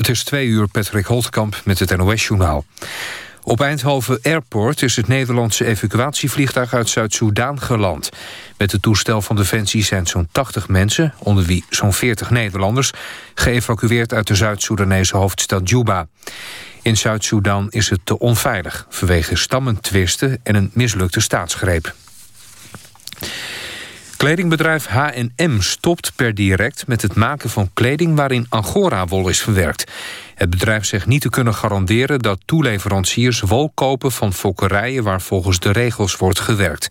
Het is twee uur Patrick Holtkamp met het NOS-journaal. Op Eindhoven Airport is het Nederlandse evacuatievliegtuig uit Zuid-Soedan geland. Met het toestel van Defensie zijn zo'n 80 mensen, onder wie zo'n 40 Nederlanders, geëvacueerd uit de Zuid-Soedanese hoofdstad Juba. In Zuid-Soedan is het te onveilig vanwege stammentwisten en een mislukte staatsgreep. Kledingbedrijf H&M stopt per direct met het maken van kleding waarin angora-wol is verwerkt. Het bedrijf zegt niet te kunnen garanderen dat toeleveranciers wol kopen van fokkerijen waar volgens de regels wordt gewerkt.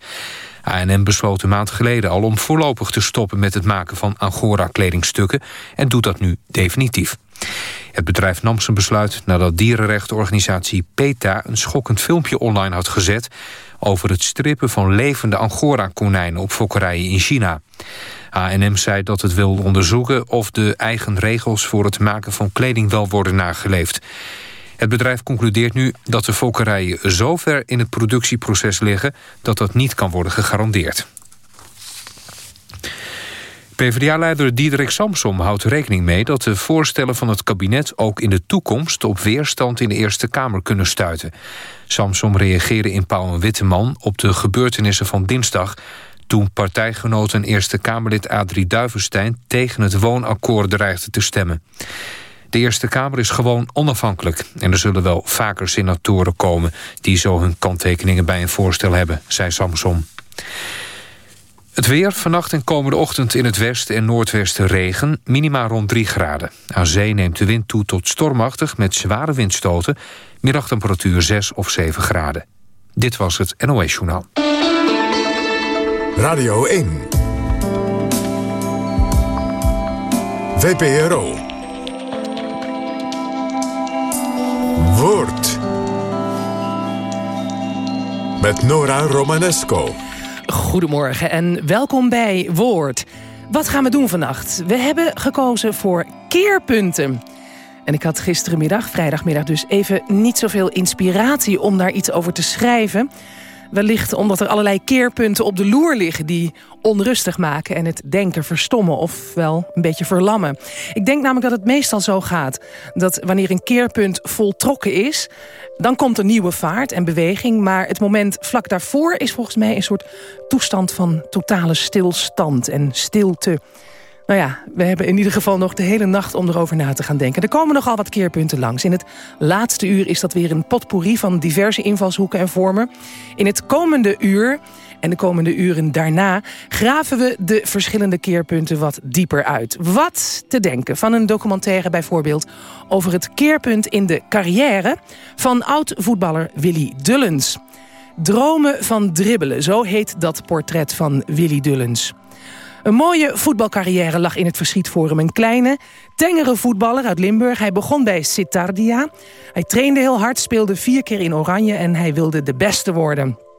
H&M besloot een maand geleden al om voorlopig te stoppen met het maken van angora-kledingstukken en doet dat nu definitief. Het bedrijf nam zijn besluit nadat dierenrechtenorganisatie PETA een schokkend filmpje online had gezet over het strippen van levende angora-konijnen op fokkerijen in China. H&M zei dat het wil onderzoeken of de eigen regels voor het maken van kleding wel worden nageleefd. Het bedrijf concludeert nu dat de fokkerijen zo ver in het productieproces liggen dat dat niet kan worden gegarandeerd. PvdA-leider Diederik Samsom houdt rekening mee dat de voorstellen van het kabinet ook in de toekomst op weerstand in de Eerste Kamer kunnen stuiten. Samsom reageerde in Pauw en Witteman op de gebeurtenissen van dinsdag toen partijgenoot en Eerste Kamerlid Adrie Duivenstein tegen het woonakkoord dreigde te stemmen. De Eerste Kamer is gewoon onafhankelijk en er zullen wel vaker senatoren komen die zo hun kanttekeningen bij een voorstel hebben, zei Samsom. Het weer, vannacht en komende ochtend in het westen en noordwesten regen, minima rond 3 graden. Aan zee neemt de wind toe tot stormachtig met zware windstoten, middagtemperatuur 6 of 7 graden. Dit was het NOS Journaal. Radio 1 VPRO Woord met Nora Romanesco. Goedemorgen en welkom bij Woord. Wat gaan we doen vannacht? We hebben gekozen voor keerpunten. En ik had gisterenmiddag, vrijdagmiddag dus, even niet zoveel inspiratie om daar iets over te schrijven. Wellicht omdat er allerlei keerpunten op de loer liggen... die onrustig maken en het denken verstommen of wel een beetje verlammen. Ik denk namelijk dat het meestal zo gaat... dat wanneer een keerpunt voltrokken is... dan komt er nieuwe vaart en beweging... maar het moment vlak daarvoor is volgens mij een soort toestand van totale stilstand en stilte... Nou ja, we hebben in ieder geval nog de hele nacht om erover na te gaan denken. Er komen nogal wat keerpunten langs. In het laatste uur is dat weer een potpourri van diverse invalshoeken en vormen. In het komende uur en de komende uren daarna graven we de verschillende keerpunten wat dieper uit. Wat te denken van een documentaire bijvoorbeeld over het keerpunt in de carrière van oud-voetballer Willy Dullens. Dromen van dribbelen, zo heet dat portret van Willy Dullens. Een mooie voetbalcarrière lag in het verschiet voor hem. Een kleine, tengere voetballer uit Limburg. Hij begon bij Citardia. Hij trainde heel hard, speelde vier keer in oranje... en hij wilde de beste worden.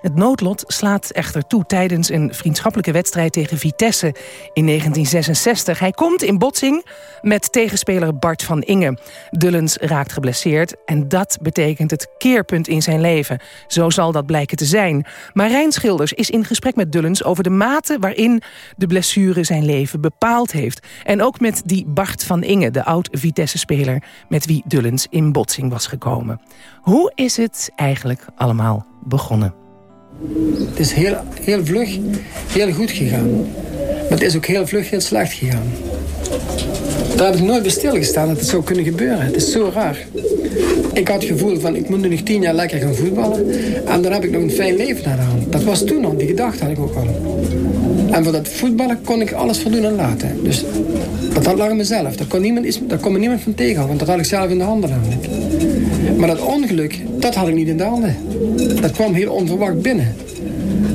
Het noodlot slaat echter toe tijdens een vriendschappelijke wedstrijd tegen Vitesse in 1966. Hij komt in botsing met tegenspeler Bart van Inge. Dullens raakt geblesseerd en dat betekent het keerpunt in zijn leven. Zo zal dat blijken te zijn. Marijn Schilders is in gesprek met Dullens over de mate waarin de blessure zijn leven bepaald heeft. En ook met die Bart van Inge, de oud-Vitesse-speler met wie Dullens in botsing was gekomen. Hoe is het eigenlijk allemaal begonnen? Het is heel, heel vlug, heel goed gegaan. Maar het is ook heel vlug, heel slecht gegaan. Daar heb ik nooit bij stilgestaan dat het zou kunnen gebeuren. Het is zo raar. Ik had het gevoel van, ik moet nu nog tien jaar lekker gaan voetballen. En dan heb ik nog een fijn leven naar de. Dat was toen al, die gedachte had ik ook al. En voor dat voetballen kon ik alles voor doen en laten. Dus dat had lag mezelf. Daar kon, niemand, daar kon me niemand van tegenhouden, want dat had ik zelf in de handen. Maar dat ongeluk, dat had ik niet in de handen. Dat kwam heel onverwacht binnen.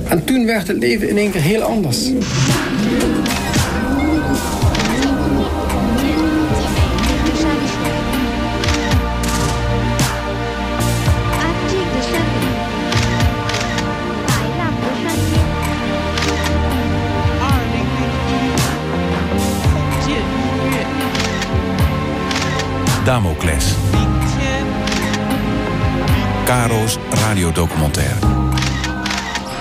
En toen werd het leven in één keer heel anders. Damocles. Caro's radiodocumentaire.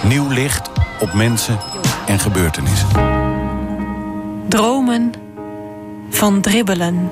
Nieuw licht op mensen en gebeurtenissen. Dromen van dribbelen.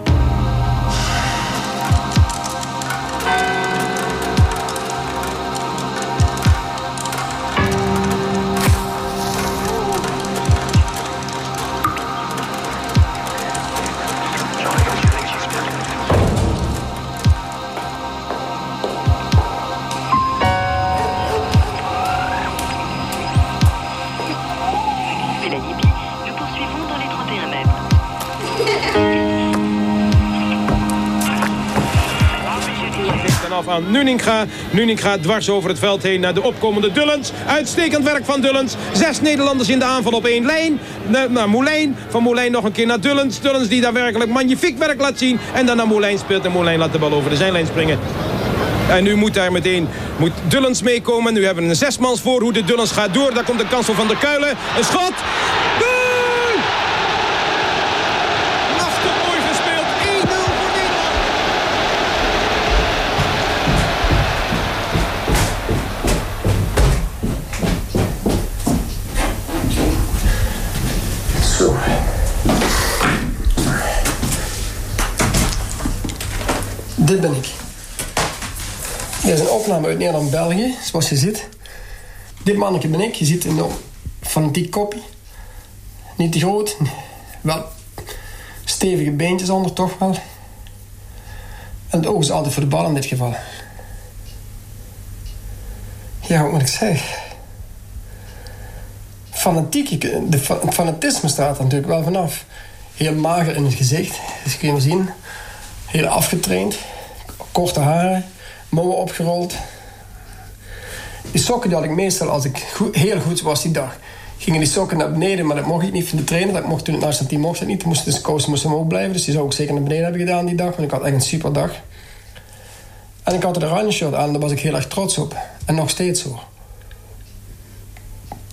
Aan Nuninga. Nuninga dwars over het veld heen naar de opkomende Dullens. Uitstekend werk van Dullens. Zes Nederlanders in de aanval op één lijn. Naar Moulijn. Van Moulijn nog een keer naar Dullens. Dullens die daar werkelijk magnifiek werk laat zien. En dan naar Moulijn speelt. En Moulijn laat de bal over de zijlijn springen. En nu moet daar meteen moet Dullens meekomen. Nu hebben we een zesmans voorhoede. Dullens gaat door. Daar komt de kansel van de Kuilen. Een schot. Dit ben ik. Dit is een opname uit Nederland-België, zoals je ziet. Dit mannetje ben ik. Je ziet een fanatiek kopie. Niet te groot. Wel stevige beentjes onder, toch wel. En het oog is altijd voor de bal in dit geval. Ja, wat moet ik zeggen? Fanatiek, de fanatisme staat er natuurlijk wel vanaf. Heel mager in het gezicht, dat kun je zien. Heel afgetraind korte haren, mouwen opgerold. Die sokken die had ik meestal als ik heel goed was die dag. Gingen die sokken naar beneden, maar dat mocht ik niet van de trainer. Dat mocht toen het nationale team mocht dat niet. Moest, dus de kousen moesten omhoog blijven. Dus die zou ik zeker naar beneden hebben gedaan die dag. Want ik had echt een super dag. En ik had een oranje shirt aan, daar was ik heel erg trots op. En nog steeds zo.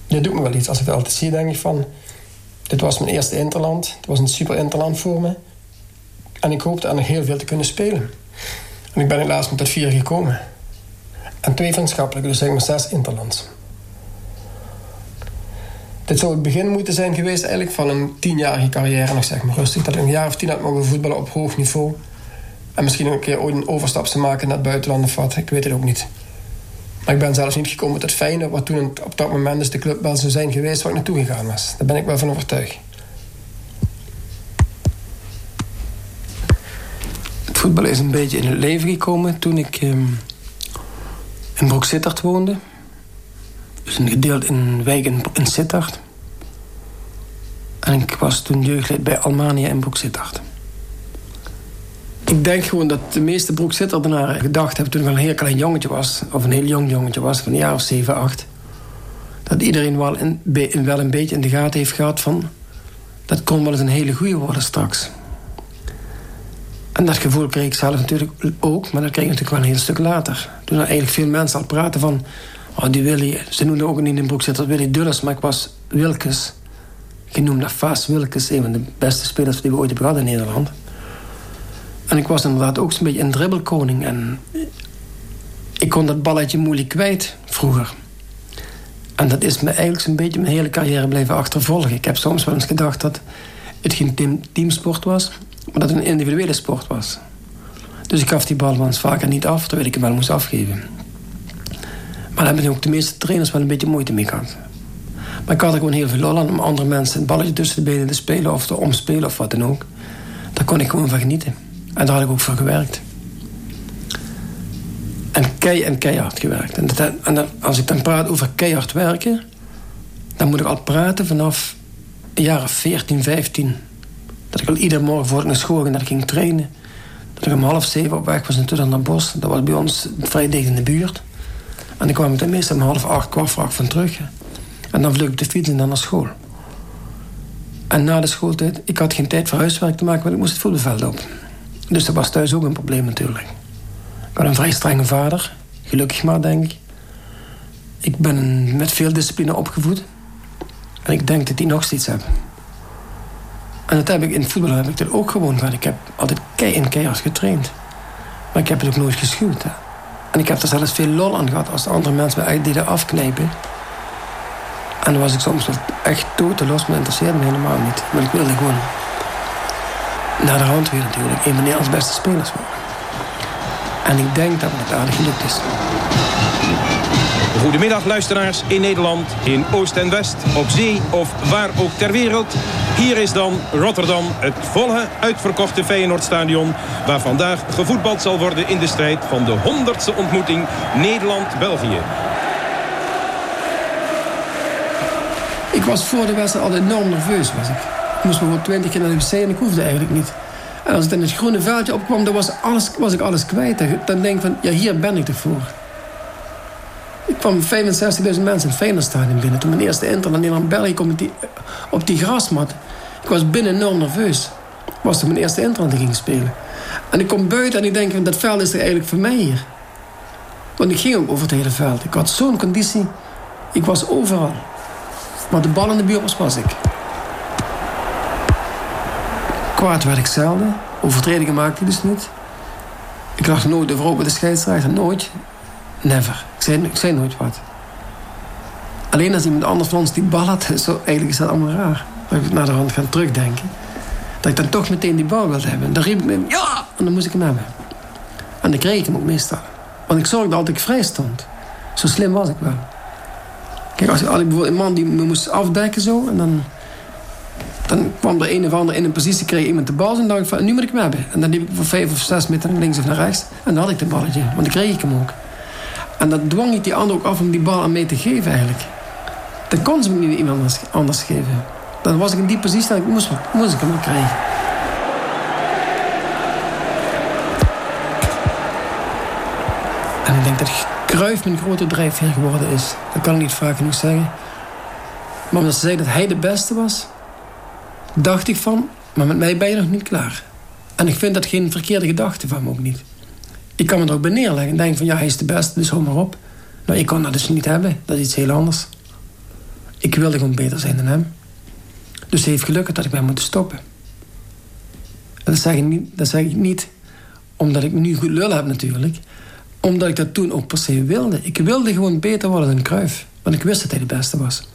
Dit doet me wel iets. Als ik het altijd zie, denk ik van... Dit was mijn eerste interland. Het was een super interland voor me. En ik hoopte er nog heel veel te kunnen spelen. Ik ben helaas met tot vier gekomen. En twee vriendschappelijke, dus zeg maar zes interlands. Dit zou het begin moeten zijn geweest eigenlijk van een tienjarige carrière nog zeg maar rustig. Dat ik een jaar of tien had mogen voetballen op hoog niveau. En misschien een keer ooit een overstap te maken naar het buitenland of wat. Ik weet het ook niet. Maar ik ben zelfs niet gekomen tot fijne wat toen op dat moment dus de club wel zou zijn geweest waar ik naartoe gegaan was. Daar ben ik wel van overtuigd. Voetbal is een beetje in het leven gekomen toen ik um, in Broek Sittard woonde. Dus een gedeelte in een wijk in, in Sittard. En ik was toen jeugdlid bij Almania in Broek Sittard. Ik denk gewoon dat de meeste Broek Sitterdenaren gedacht hebben... toen ik een heel klein jongetje was, of een heel jong jongetje was... van een jaar of 7, 8... dat iedereen wel een, wel een beetje in de gaten heeft gehad van... dat kon wel eens een hele goede worden straks. En dat gevoel kreeg ik zelf natuurlijk ook, maar dat kreeg ik natuurlijk wel een heel stuk later. Toen er eigenlijk veel mensen al praten van... Oh, die Willy, ze noemden ook niet in broek zitten Willy Dulles, maar ik was Wilkes. Ik noemde dat Vaas Wilkes, een van de beste spelers die we ooit hebben gehad in Nederland. En ik was inderdaad ook zo'n beetje een dribbelkoning. En ik kon dat balletje moeilijk kwijt vroeger. En dat is me eigenlijk zo'n beetje mijn hele carrière blijven achtervolgen. Ik heb soms wel eens gedacht dat het geen teamsport was maar dat het een individuele sport was. Dus ik gaf die bal vaker niet af, terwijl ik hem wel moest afgeven. Maar daar hebben ook de meeste trainers wel een beetje moeite mee gehad. Maar ik had er gewoon heel veel lol aan om andere mensen een balletje tussen de benen te spelen of te omspelen of wat dan ook. Daar kon ik gewoon van genieten. En daar had ik ook voor gewerkt. En kei en keihard gewerkt. En, als ik dan praat over keihard werken, dan moet ik al praten vanaf jaar of 14, 15. Dat ik al iedere morgen voor ik naar school ging, ging trainen. Dat ik om half zeven op weg was naar het bos. Dat was bij ons vrij dicht in de buurt. En dan kwam ik er meestal om half acht, kwart voor acht van terug. En dan vloog ik de fiets en dan naar school. En na de schooltijd, ik had geen tijd voor huiswerk te maken, want ik moest het voetbalveld op. Dus dat was thuis ook een probleem natuurlijk. Ik had een vrij strenge vader, gelukkig maar, denk ik. Ik ben met veel discipline opgevoed. En ik denk dat die nog steeds heb. En dat heb ik in voetbal heb ik dat ook gewoon gehad. Ik heb altijd kei en keihard getraind. Maar ik heb het ook nooit geschuwd. En ik heb er zelfs veel lol aan gehad als andere mensen mij deden afknijpen. En dan was ik soms echt los, maar interesseerde me helemaal niet. Maar ik wilde gewoon naar de hand weer natuurlijk een van Nederlands beste spelers worden. En ik denk dat het aardig gelukt is. Goedemiddag luisteraars in Nederland, in Oost en West, op zee of waar ook ter wereld. Hier is dan Rotterdam, het volle uitverkochte Feyenoordstadion... waar vandaag gevoetbald zal worden in de strijd van de honderdste ontmoeting Nederland-België. Ik was voor de wedstrijd al enorm nerveus. Was ik. ik moest maar twintig keer naar de wc en ik hoefde eigenlijk niet. En als ik in het groene veldje opkwam, dan was, alles, was ik alles kwijt. Dan denk ik van, ja, hier ben ik ervoor. Ik kwam 65.000 mensen in het Feyenoordstadion binnen. Toen mijn eerste inter naar Nederland-België kwam op die, op die grasmat. Ik was binnen enorm nerveus. was toen mijn eerste inter die ging spelen. En ik kom buiten en ik denk, dat veld is er eigenlijk voor mij hier. Want ik ging ook over het hele veld. Ik had zo'n conditie. Ik was overal. Maar de bal in de buurt was, ik. Kwaad werd ik zelden. Overtredingen maakte ik dus niet. Ik lag nooit overhoop bij de scheidsrechter. Nooit. Never. Ik zei, nooit wat. Alleen als iemand anders van ons die bal had... Zo, eigenlijk is dat allemaal raar. Dat ik naar de hand gaan terugdenken. Dat ik dan toch meteen die bal wilde hebben. En dan riep ik me ja! En dan moest ik hem hebben. En dan kreeg ik hem ook meestal. Want ik zorgde altijd dat ik vrij stond. Zo slim was ik wel. Kijk, als ik, bijvoorbeeld een man die me moest afdekken zo... en dan, dan kwam er een of ander in een positie... kreeg iemand de bal en dan dacht ik van... nu moet ik hem hebben. En dan liep ik voor vijf of zes meter links of naar rechts... en dan had ik de balletje, want dan kreeg ik hem ook. En dat dwong ik die ander ook af om die bal aan mij te geven eigenlijk. Dan kon ze me niet iemand anders, geven. Dan was ik in die positie dat ik moest, moest ik hem krijgen. En ik denk dat Cruijff mijn grote drijfveer geworden is. Dat kan ik niet vaak genoeg zeggen. Maar omdat ze zei dat hij de beste was... dacht ik van, maar met mij ben je nog niet klaar. En ik vind dat geen verkeerde gedachte van me ook niet. Ik kan me er ook bij neerleggen en denk van, ja, hij is de beste, dus hou maar op. Nou, ik kon dat dus niet hebben. Dat is iets heel anders. Ik wilde gewoon beter zijn dan hem. Dus het heeft gelukkig dat ik ben moeten stoppen. En dat zeg ik niet, dat zeg ik niet omdat ik nu goed lul heb natuurlijk omdat ik dat toen ook per se wilde. Ik wilde gewoon beter worden dan Cruijff. Want ik wist dat hij de beste was.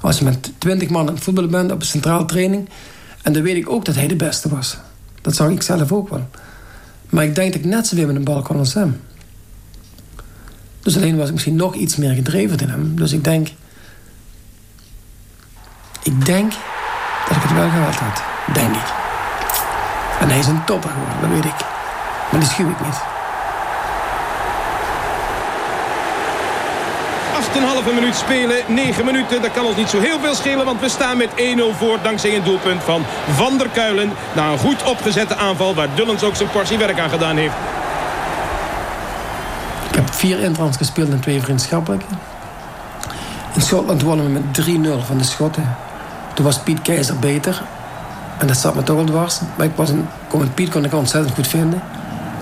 Als je met twintig man aan het voetballen bent op een centraal training... en dan weet ik ook dat hij de beste was. Dat zag ik zelf ook wel. Maar ik denk dat ik net zoveel met een bal kon als hem. Dus alleen was ik misschien nog iets meer gedreven dan hem. Dus ik denk... Ik denk dat ik het wel gehad had. Denk ik. En hij is een topper geworden, dat weet ik. Maar die schuw ik niet. Een halve minuut spelen. 9 minuten, dat kan ons niet zo heel veel schelen. Want we staan met 1-0 voor dankzij een doelpunt van Van der Kuilen. Na een goed opgezette aanval waar Dullens ook zijn portie werk aan gedaan heeft. Ik heb vier intrans gespeeld en twee vriendschappelijke. In Schotland wonnen we met 3-0 van de Schotten. Toen was Piet Keizer beter. En dat zat me toch wel dwars. Maar ik was een, Piet kon ik ontzettend goed vinden.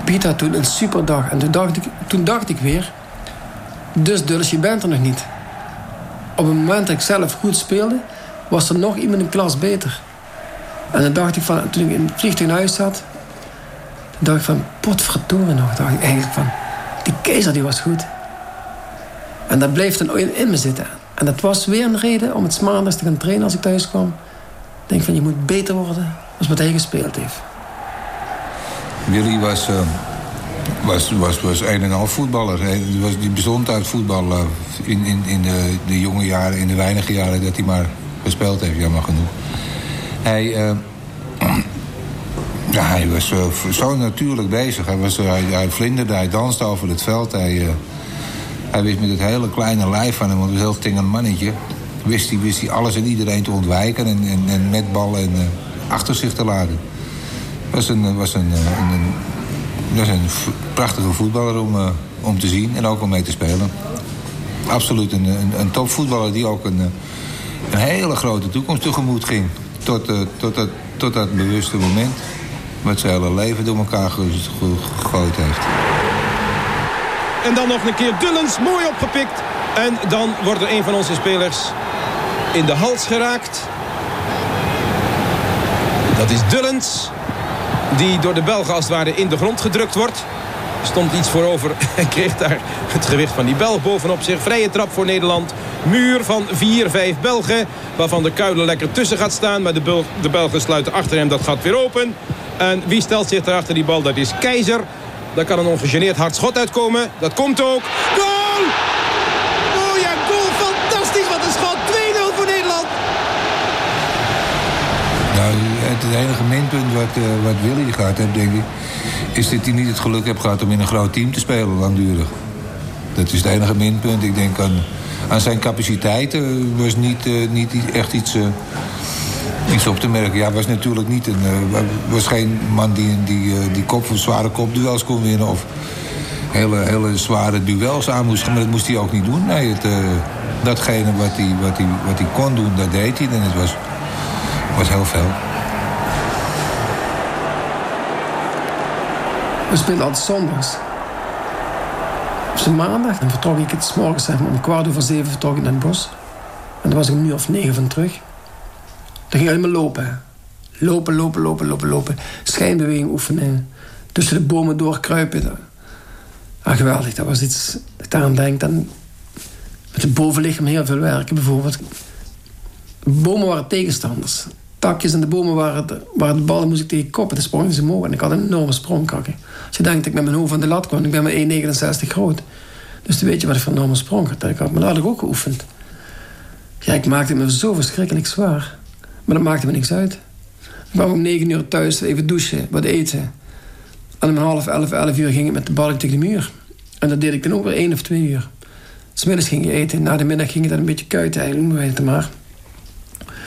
Piet had toen een superdag. En toen dacht ik, toen dacht ik weer... Dus dus je bent er nog niet. Op het moment dat ik zelf goed speelde, was er nog iemand een klas beter. En dan dacht ik van, toen ik in het vliegtuig naar huis zat, dacht ik van, potverdorie nog, dacht ik eigenlijk van, die keizer die was goed. En dat bleef dan in, me zitten. En dat was weer een reden om het maandags te gaan trainen als ik thuis kwam. Ik denk van, je moet beter worden als wat hij gespeeld heeft. Willy was... Uh was, was, was een en al voetballer. Hij was, die bestond uit voetbal uh, in, in, in de, de, jonge jaren, in de weinige jaren dat hij maar gespeeld heeft, jammer genoeg. Hij, uh, ja, hij was uh, zo natuurlijk bezig. Hij, was, hij, hij vlinderde, hij danste over het veld. Hij, hij wist met het hele kleine lijf van hem, want hij was heel tingend mannetje... wist hij, wist hij alles en iedereen te ontwijken en, en, met bal en, achter zich te laten. Was een, was een, een dat is een prachtige voetballer om, uh, om te zien en ook om mee te spelen. Absoluut een, een, een topvoetballer die ook een, eh, een hele grote toekomst tegemoet ging. Tot, uh, tot, dat, tot dat bewuste moment wat zijn hele leven door elkaar gegooid heeft. En dan nog een keer Dullens, mooi opgepikt. En dan wordt er een van onze spelers in de hals geraakt. Dat is Dullens die door de Belgen als het ware in de grond gedrukt wordt. Stond iets voorover en kreeg daar het gewicht van die Belg bovenop zich. Vrije trap voor Nederland. Muur van 4, 5 Belgen. Waarvan de Kuilen lekker tussen gaat staan. Maar de, de Belgen sluiten achter hem dat gat weer open. En wie stelt zich daar achter die bal? Dat is Keizer. Daar kan een ongegeneerd hard schot uitkomen. Dat komt ook. Goal! Oh ja, goal! Fantastisch, wat een schot! 2-0 voor Nederland. Nou, enige minpunt wat, uh, wat Willy gehad heeft, denk ik... is dat hij niet het geluk heeft gehad om in een groot team te spelen, langdurig. Dat is het enige minpunt. Ik denk aan, aan zijn capaciteiten was niet, uh, niet echt iets... Iets op te merken. Ja, was natuurlijk niet een, was geen man die, die, die kop, zware kopduels kon winnen. Of hele, hele zware duels aan moest gaan. Maar dat moest hij ook niet doen. Nee, het, datgene wat hij, wat, hij, wat hij kon doen, dat deed hij. En het was, was heel veel. We speelden altijd zondags. Op maandag dan vertrok ik het s morgens zeg maar, om kwart over zeven vertrok naar het bos. En dan was ik een uur of negen van terug. Dan ging ik alleen maar lopen. Lopen, lopen, lopen, lopen, lopen. Schijnbeweging oefenen. Tussen de bomen doorkruipen. Ah, geweldig. Dat was iets... Ik daaraan denk, dan... Met het bovenlichaam heel veel werken. Bijvoorbeeld... Bomen waren tegenstanders. Takjes en de bomen waren, de, waren de ballen moest ik tegen koppen. Dan sprong ze omhoog. En ik had een enorme sprongkakken. Als je denkt dat ik met mijn hoofd aan de lat kwam... Ik ben maar 1,69 groot. Dus dan weet je wat ik van een enorme sprong had. Maar dat had ik ook geoefend. Ja, ik maakte me zo verschrikkelijk zwaar. Maar dat maakte me niks uit. Ik kwam om negen uur thuis, even douchen, wat eten. En om half elf, elf uur ging ik met de balk tegen de muur. En dat deed ik dan ook weer één of twee uur. Smiddags ging je eten. Na de middag ging je dan een beetje kuiten eigenlijk, hoe het maar.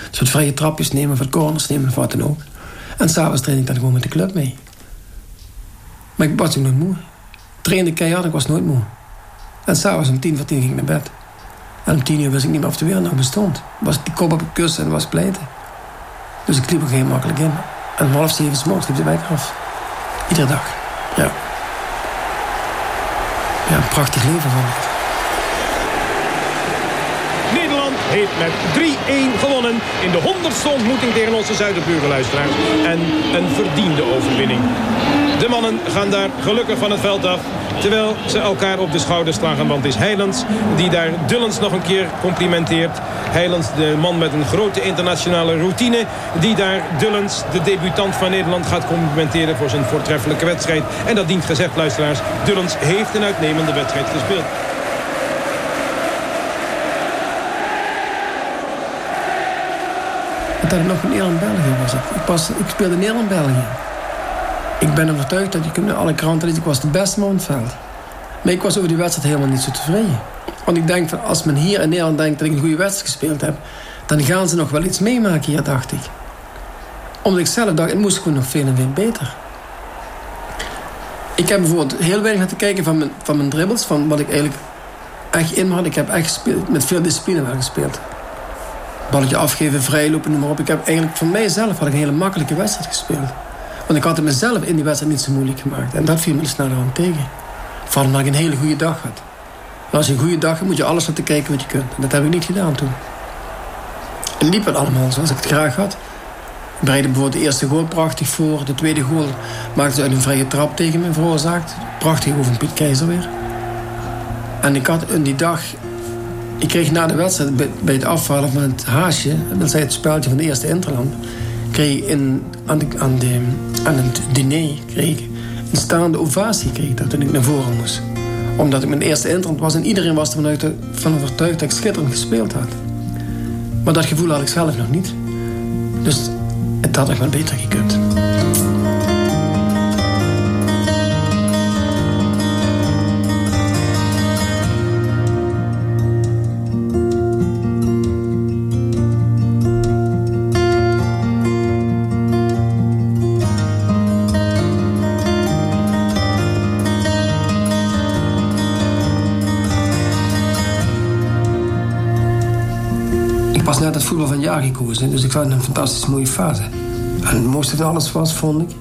Een soort vrije trapjes nemen, wat corners nemen, of wat dan ook. En s'avonds trainde ik dan gewoon met de club mee. Maar ik was ook nooit moe. Trainde keihard, ik was nooit moe. En s'avonds om tien voor tien ging ik naar bed. En om tien uur wist ik niet meer of de wereld nog bestond. Was die kop op het kussen en was pleiten. Dus ik liep er geen makkelijk in. En om half zeven s'morgens liep de wijk af. Iedere dag. Ja. Ja, een prachtig leven vond ik. Nederland met 3-1 gewonnen in de honderdste ontmoeting tegen onze Zuiderburenluisteraars. En een verdiende overwinning. De mannen gaan daar gelukkig van het veld af. Terwijl ze elkaar op de schouders slagen. Want het is Heilands die daar Dullens nog een keer complimenteert. Heilands, de man met een grote internationale routine. Die daar Dullens, de debutant van Nederland, gaat complimenteren voor zijn voortreffelijke wedstrijd. En dat dient gezegd, luisteraars. Dullens heeft een uitnemende wedstrijd gespeeld. Dat het nog in Nederland-België was. Ik, ik speelde in Nederland-België. Ik ben overtuigd dat je kunt alle kranten lezen. Ik was de beste man veld. Maar ik was over die wedstrijd helemaal niet zo tevreden. Want ik denk van als men hier in Nederland denkt dat ik een goede wedstrijd gespeeld heb... dan gaan ze nog wel iets meemaken hier, dacht ik. Omdat ik zelf dacht, het moest gewoon nog veel en veel beter. Ik heb bijvoorbeeld heel weinig te kijken van mijn, van mijn dribbles. Van wat ik eigenlijk echt in had. Ik heb echt gespeeld, met veel discipline wel gespeeld. Balletje afgeven, vrijlopen, noem maar op. Ik heb eigenlijk voor mijzelf had ik een hele makkelijke wedstrijd gespeeld. Want ik had het mezelf in die wedstrijd niet zo moeilijk gemaakt. En dat viel me sneller aan tegen. Vooral omdat ik een hele goede dag had. En als je een goede dag hebt, moet je alles laten kijken wat je kunt. En dat heb ik niet gedaan toen. Het liep het allemaal zoals ik het graag had. Ik bereidde bijvoorbeeld de eerste goal prachtig voor. De tweede goal maakte uit een vrije trap tegen me veroorzaakt. Prachtig over Piet Keizer weer. En ik had in die dag... Ik kreeg na de wedstrijd bij het afvallen van het haasje... dat zei het speltje van de eerste Interland... kreeg in, aan, de, aan, de, aan het diner kreeg een staande ovatie kreeg dat toen ik naar voren moest. Omdat ik mijn eerste Interland was en iedereen was ervan van overtuigd dat ik schitterend gespeeld had. Maar dat gevoel had ik zelf nog niet. Dus het had nog wel beter gekund. Het voetbal van jaar gekozen. Dus ik in een fantastisch mooie fase. En het mooiste van alles was, vond ik...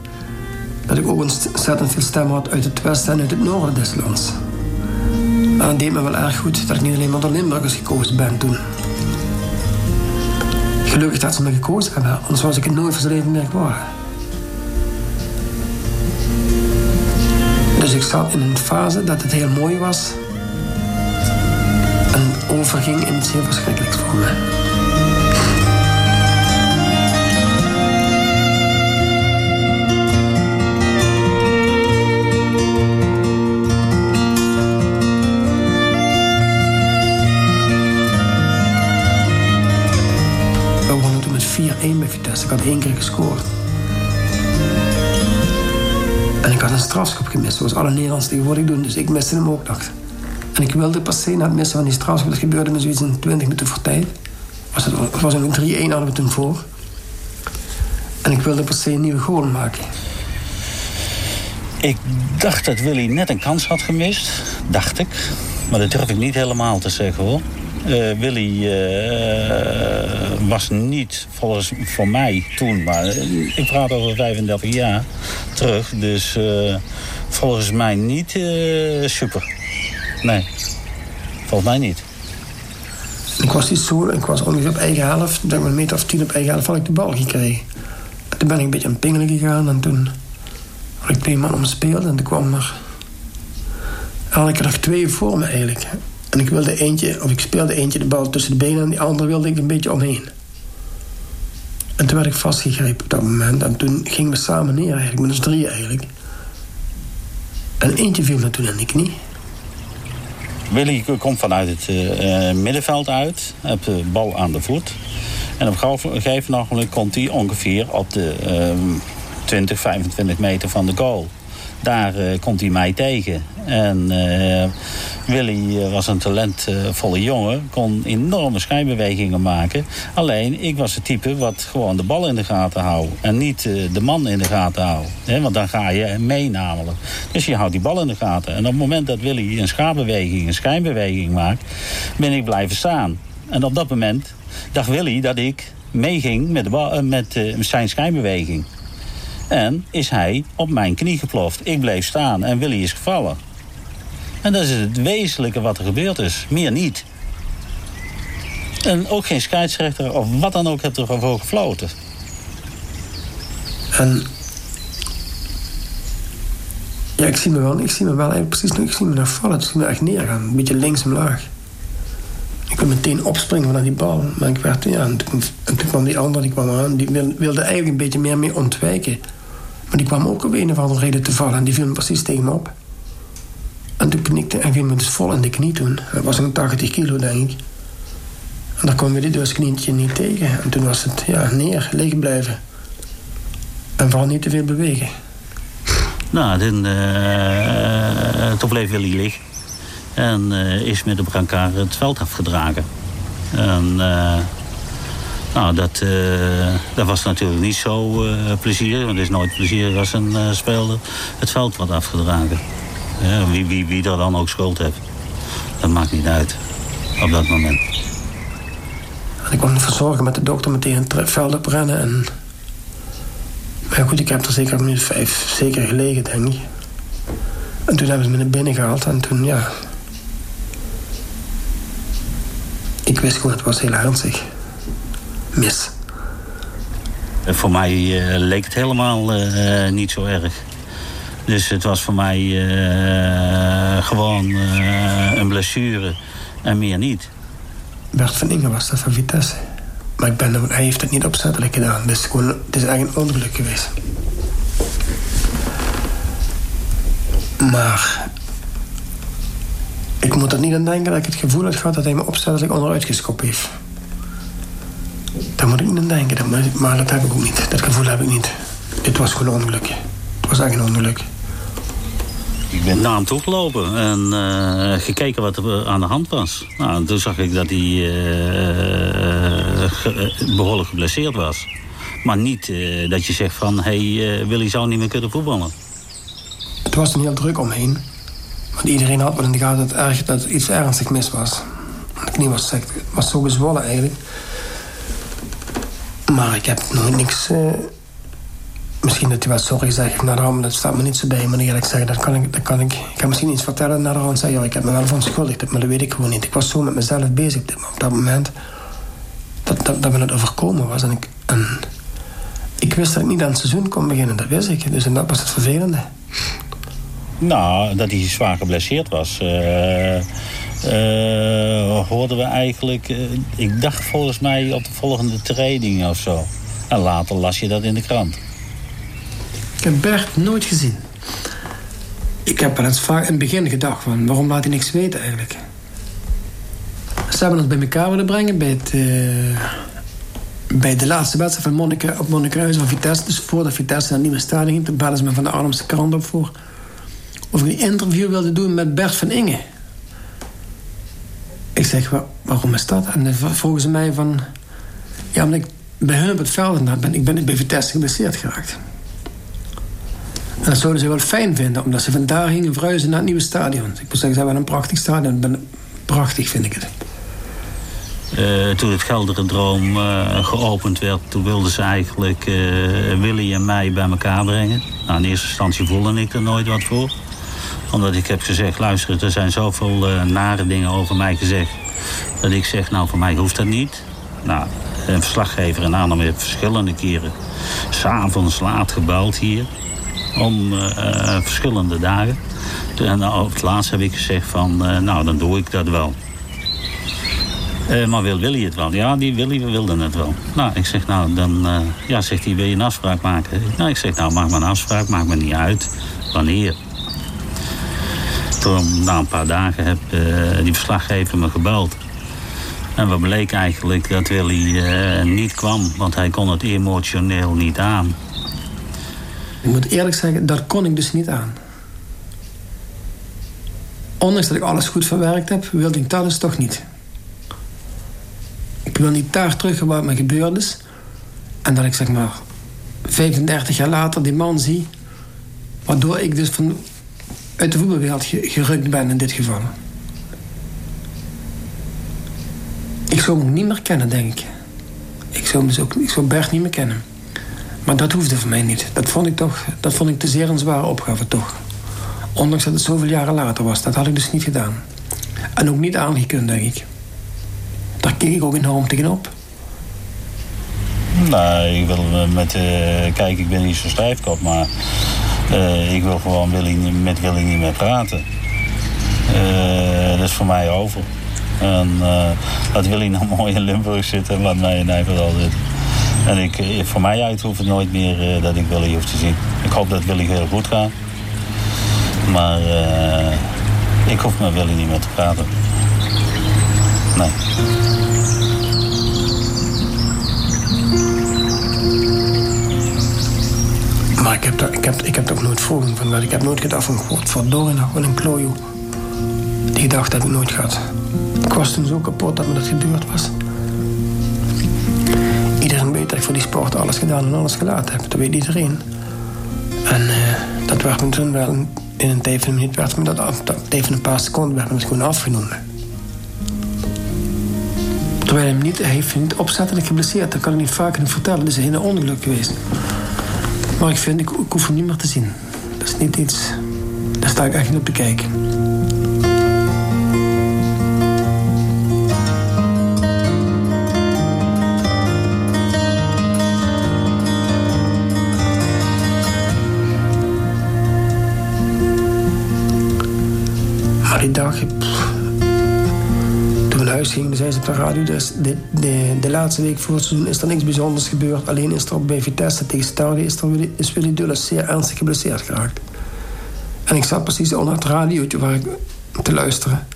dat ik ook ontzettend veel stemmen had uit het westen en uit het noorden des lands. En dat deed me wel erg goed dat ik niet alleen maar door Limburgers gekozen ben toen. Gelukkig dat ze me gekozen hebben, anders was ik het nooit verleden meer geworden. Dus ik zat in een fase dat het heel mooi was... en overging in iets heel verschrikkelijks voor me. Had één keer gescoord. En ik had een strafschop gemist, zoals alle Nederlanders tegenwoordig doen. Dus ik miste hem ook, dacht En ik wilde pas zien na het missen van die strafschop. Dat gebeurde me zoiets in 20 minuten voor tijd. Was het, was een 3-1 hadden we toen voor. En ik wilde per se een nieuwe goal maken. Ik dacht dat Willy net een kans had gemist. Dacht ik. Maar dat durf ik niet helemaal te zeggen hoor. Uh, Willy uh, was niet, volgens voor mij toen, maar ik praat over 35 jaar terug. Dus volgens mij niet super. Nee, volgens mij niet. Ik was niet zo, ik was ongeveer op eigen helft. Denk een meter of tien op eigen helft had ik de bal gekregen. Toen ben ik een beetje aan pingelen gegaan en toen had ik twee man omspeeld en toen kwam er... had ik er nog twee voor me eigenlijk. En ik wilde eentje, of ik speelde eentje de bal tussen de benen en die andere wilde ik een beetje omheen. En toen werd ik vastgegrepen op dat moment. En toen gingen we samen neer eigenlijk, met ons drie eigenlijk. En eentje viel me toen in de knie. Willy komt vanuit het uh, middenveld uit, heeft de bal aan de voet. En op een gegeven moment komt hij ongeveer op de uh, 20, 25 meter van de goal. Daar uh, komt hij mij tegen. En uh, Willy eh, was een talentvolle jongen. Kon enorme schijnbewegingen maken. Alleen, ik was het type wat gewoon de bal in de gaten houdt. En niet de man in de gaten houdt. want dan ga je mee namelijk. Dus je houdt die bal in de gaten. En op het moment dat Willy een schaarbeweging, een schijnbeweging maakt... ben ik blijven staan. En op dat moment dacht Willy dat ik meeging met, de met zijn schijnbeweging. En is hij op mijn knie geploft. Ik bleef staan en Willy is gevallen. En dat is het wezenlijke wat er gebeurd is. Meer niet. En ook geen scheidsrechter of wat dan ook heeft ervoor gefloten. En... Ja, ik zie me wel, ik zie me wel eigenlijk precies, ik zie me naar vallen. Ik zie me echt neergaan, een beetje links omlaag. Ik wil meteen opspringen van die bal. Maar ik werd, ja, en toen, en toen kwam die andere, die kwam aan. Die wilde eigenlijk een beetje meer mee ontwijken. Maar die kwam ook op een of andere reden te vallen. En die viel me precies tegen me op. En toen knikte en viel me dus vol in de knie toen. Dat was een 80 kilo, denk ik. En daar kwam weer dit knietje niet tegen. En toen was het, ja, neer, leeg blijven. En vooral niet te veel bewegen. Nou, toen, uh, toen bleef Willy liggen. En uh, is met de brancard het veld afgedragen. En... Uh, nou, dat, uh, dat was natuurlijk niet zo uh, plezierig. Want het is nooit plezierig als een uh, speler het veld wordt afgedragen. Ja, wie, wie, wie er dan ook schuld heeft. Dat maakt niet uit op dat moment. En ik me verzorgen met de dokter meteen het veld op rennen. En... Maar goed, ik heb er zeker een minuut vijf zeker gelegen, denk ik. En toen hebben ze me naar binnen gehaald. En toen, ja... Ik wist gewoon, het was heel ernstig mis. Voor mij uh, leek het helemaal uh, niet zo erg. Dus het was voor mij uh, gewoon een blessure en meer niet. Bert van Inge was dat van Vitesse. Maar ik ben, hij heeft het niet opzettelijk gedaan. Dus gewoon, het is eigenlijk een ongeluk geweest. Maar ik moet er niet aan denken dat ik het gevoel heb gehad dat hij me opzettelijk onderuit geschopt heeft. Daar moet ik niet aan denken. Maar dat heb ik ook niet. Dat gevoel heb ik niet. Het was gewoon een ongeluk. Het was echt een ongeluk. Ik ben naar hem toe gelopen en uh, gekeken wat er aan de hand was. Nou, toen zag ik dat hij uh, ge behoorlijk geblesseerd was. Maar niet uh, dat je zegt van, hé, hey, Willy zou niet meer kunnen voetballen. Het was er heel druk omheen. Want iedereen had wel in de gaten dat, erg, dat iets ernstig mis was. De knie was, was zo gezwollen eigenlijk. Maar ik heb nooit niks... Uh, misschien dat hij wel sorry zegt naar hand, dat staat me niet zo bij. Maar eerlijk zeggen, dat kan ik, dat kan ik... Ik kan misschien iets vertellen naar hand zeggen... Ik heb me wel verontschuldigd, maar dat weet ik gewoon niet. Ik was zo met mezelf bezig op dat moment... dat, dat, dat me het overkomen was. En ik, ik wist dat ik niet aan het seizoen kon beginnen, dat wist ik. Dus en dat was het vervelende. Nou, dat hij zwaar geblesseerd was... Uh uh, hoorden we eigenlijk... Uh, ik dacht volgens mij op de volgende training of zo. En later las je dat in de krant. Ik heb Bert nooit gezien. Ik heb wel eens vaak in het begin gedacht van... waarom laat hij niks weten eigenlijk? Ze hebben ons bij elkaar willen brengen bij, het, uh, bij de laatste wedstrijd van Monnika, op Monnikruis van Vitesse. Dus voordat Vitesse naar nieuwe stadion ging... toen bellen ze me van de Arnhemse krant op voor... of ik een interview wilde doen met Bert van Inge... Ik zeg, waarom is dat? En dan vroegen ze mij van... Ja, omdat ik bij hun op het veld ben ik ben bij Vitesse geblesseerd geraakt. En dat zouden ze wel fijn vinden, omdat ze vandaar gingen verhuizen naar het nieuwe stadion. Ik moet zeggen, ze hebben een prachtig stadion. Prachtig vind ik het. Uh, toen het Geldere Droom uh, geopend werd, toen wilden ze eigenlijk uh, Willy en mij bij elkaar brengen. Nou, in eerste instantie voelde ik er nooit wat voor. Omdat ik heb gezegd, luister, er zijn zoveel nare dingen over mij gezegd. Dat ik zeg, nou, voor mij hoeft dat niet. Nou, een verslaggever in Arnhem heeft verschillende keren s'avonds laat gebeld hier. Om verschillende dagen. En op het laatst heb ik gezegd van, nou, dan doe ik dat wel. Maar wil Willy het wel? Ja, die Willy wilde het wel. Nou, ik zeg, nou, dan ja, zegt hij, wil je een afspraak maken? Nou, ik zeg, nou, maak maar een afspraak, maakt me niet uit. Wanneer? Toen, na een paar dagen, heb uh, die verslaggever me gebeld. En wat bleek eigenlijk dat Willy niet kwam, want hij kon het emotioneel niet aan. Ik moet eerlijk zeggen, daar kon ik dus niet aan. Ondanks dat ik alles goed verwerkt heb, wilde ik dat dus toch niet. Ik wil niet daar terug wat me gebeurd is. En dat ik zeg maar 35 jaar later die man zie. Waardoor ik dus van, uit de voetbalwereld gerukt ben in dit geval. Ik zou hem niet meer kennen, denk ik. Ik zou, hem dus ook, ik zou Bert niet meer kennen. Maar dat hoefde voor mij niet. Dat vond ik toch dat vond ik te zeer een zware opgave, toch. Ondanks dat het zoveel jaren later was. Dat had ik dus niet gedaan. En ook niet aangekund, denk ik daar keek ik ook enorm tegenop. Nou, ik wil met... Uh, kijk, ik ben niet zo stijfkop, maar... Uh, ik wil gewoon Willy, met Willy niet meer praten. Uh, dat is voor mij over. En laat Willy nou mooi in Limburg zitten, laat mij in Nijverdal zitten. En ik, voor mij uit hoeft het nooit meer dat ik Willy hoef te zien. Ik hoop dat Willy heel goed gaat. Maar ik hoef met Willy niet meer te praten. Nee. Maar ik heb, daar, ik, heb, ik heb ook nooit volging van. Ik heb nooit gedacht van, verdorie, nou gewoon een klojo. Die gedachte heb ik nooit gehad. Ik was toen zo kapot dat me dat gebeurd was. Iedereen weet dat ik voor die sport alles gedaan en alles gelaten heb. Dat weet iedereen. En uh, dat werd me toen wel in een een minuut werd me dat, af, dat een paar seconden werd me gewoon afgenomen. Terwijl hij, niet, hij heeft niet opzettelijk geblesseerd. Dat kan ik niet vaker vertellen. Het is een hele ongeluk geweest. Maar ik vind, ik, hoef hem niet meer te zien. Dat is niet iets... Daar sta ik echt niet op te kijken. Op de radio... Dus de, de, de laatste week voor het seizoen is er niks bijzonders gebeurd. Alleen is er bij Vitesse tegen Stade is, er, is Willy Dulles zeer ernstig geblesseerd geraakt. En ik zat precies onder het radiootje ik te luisteren.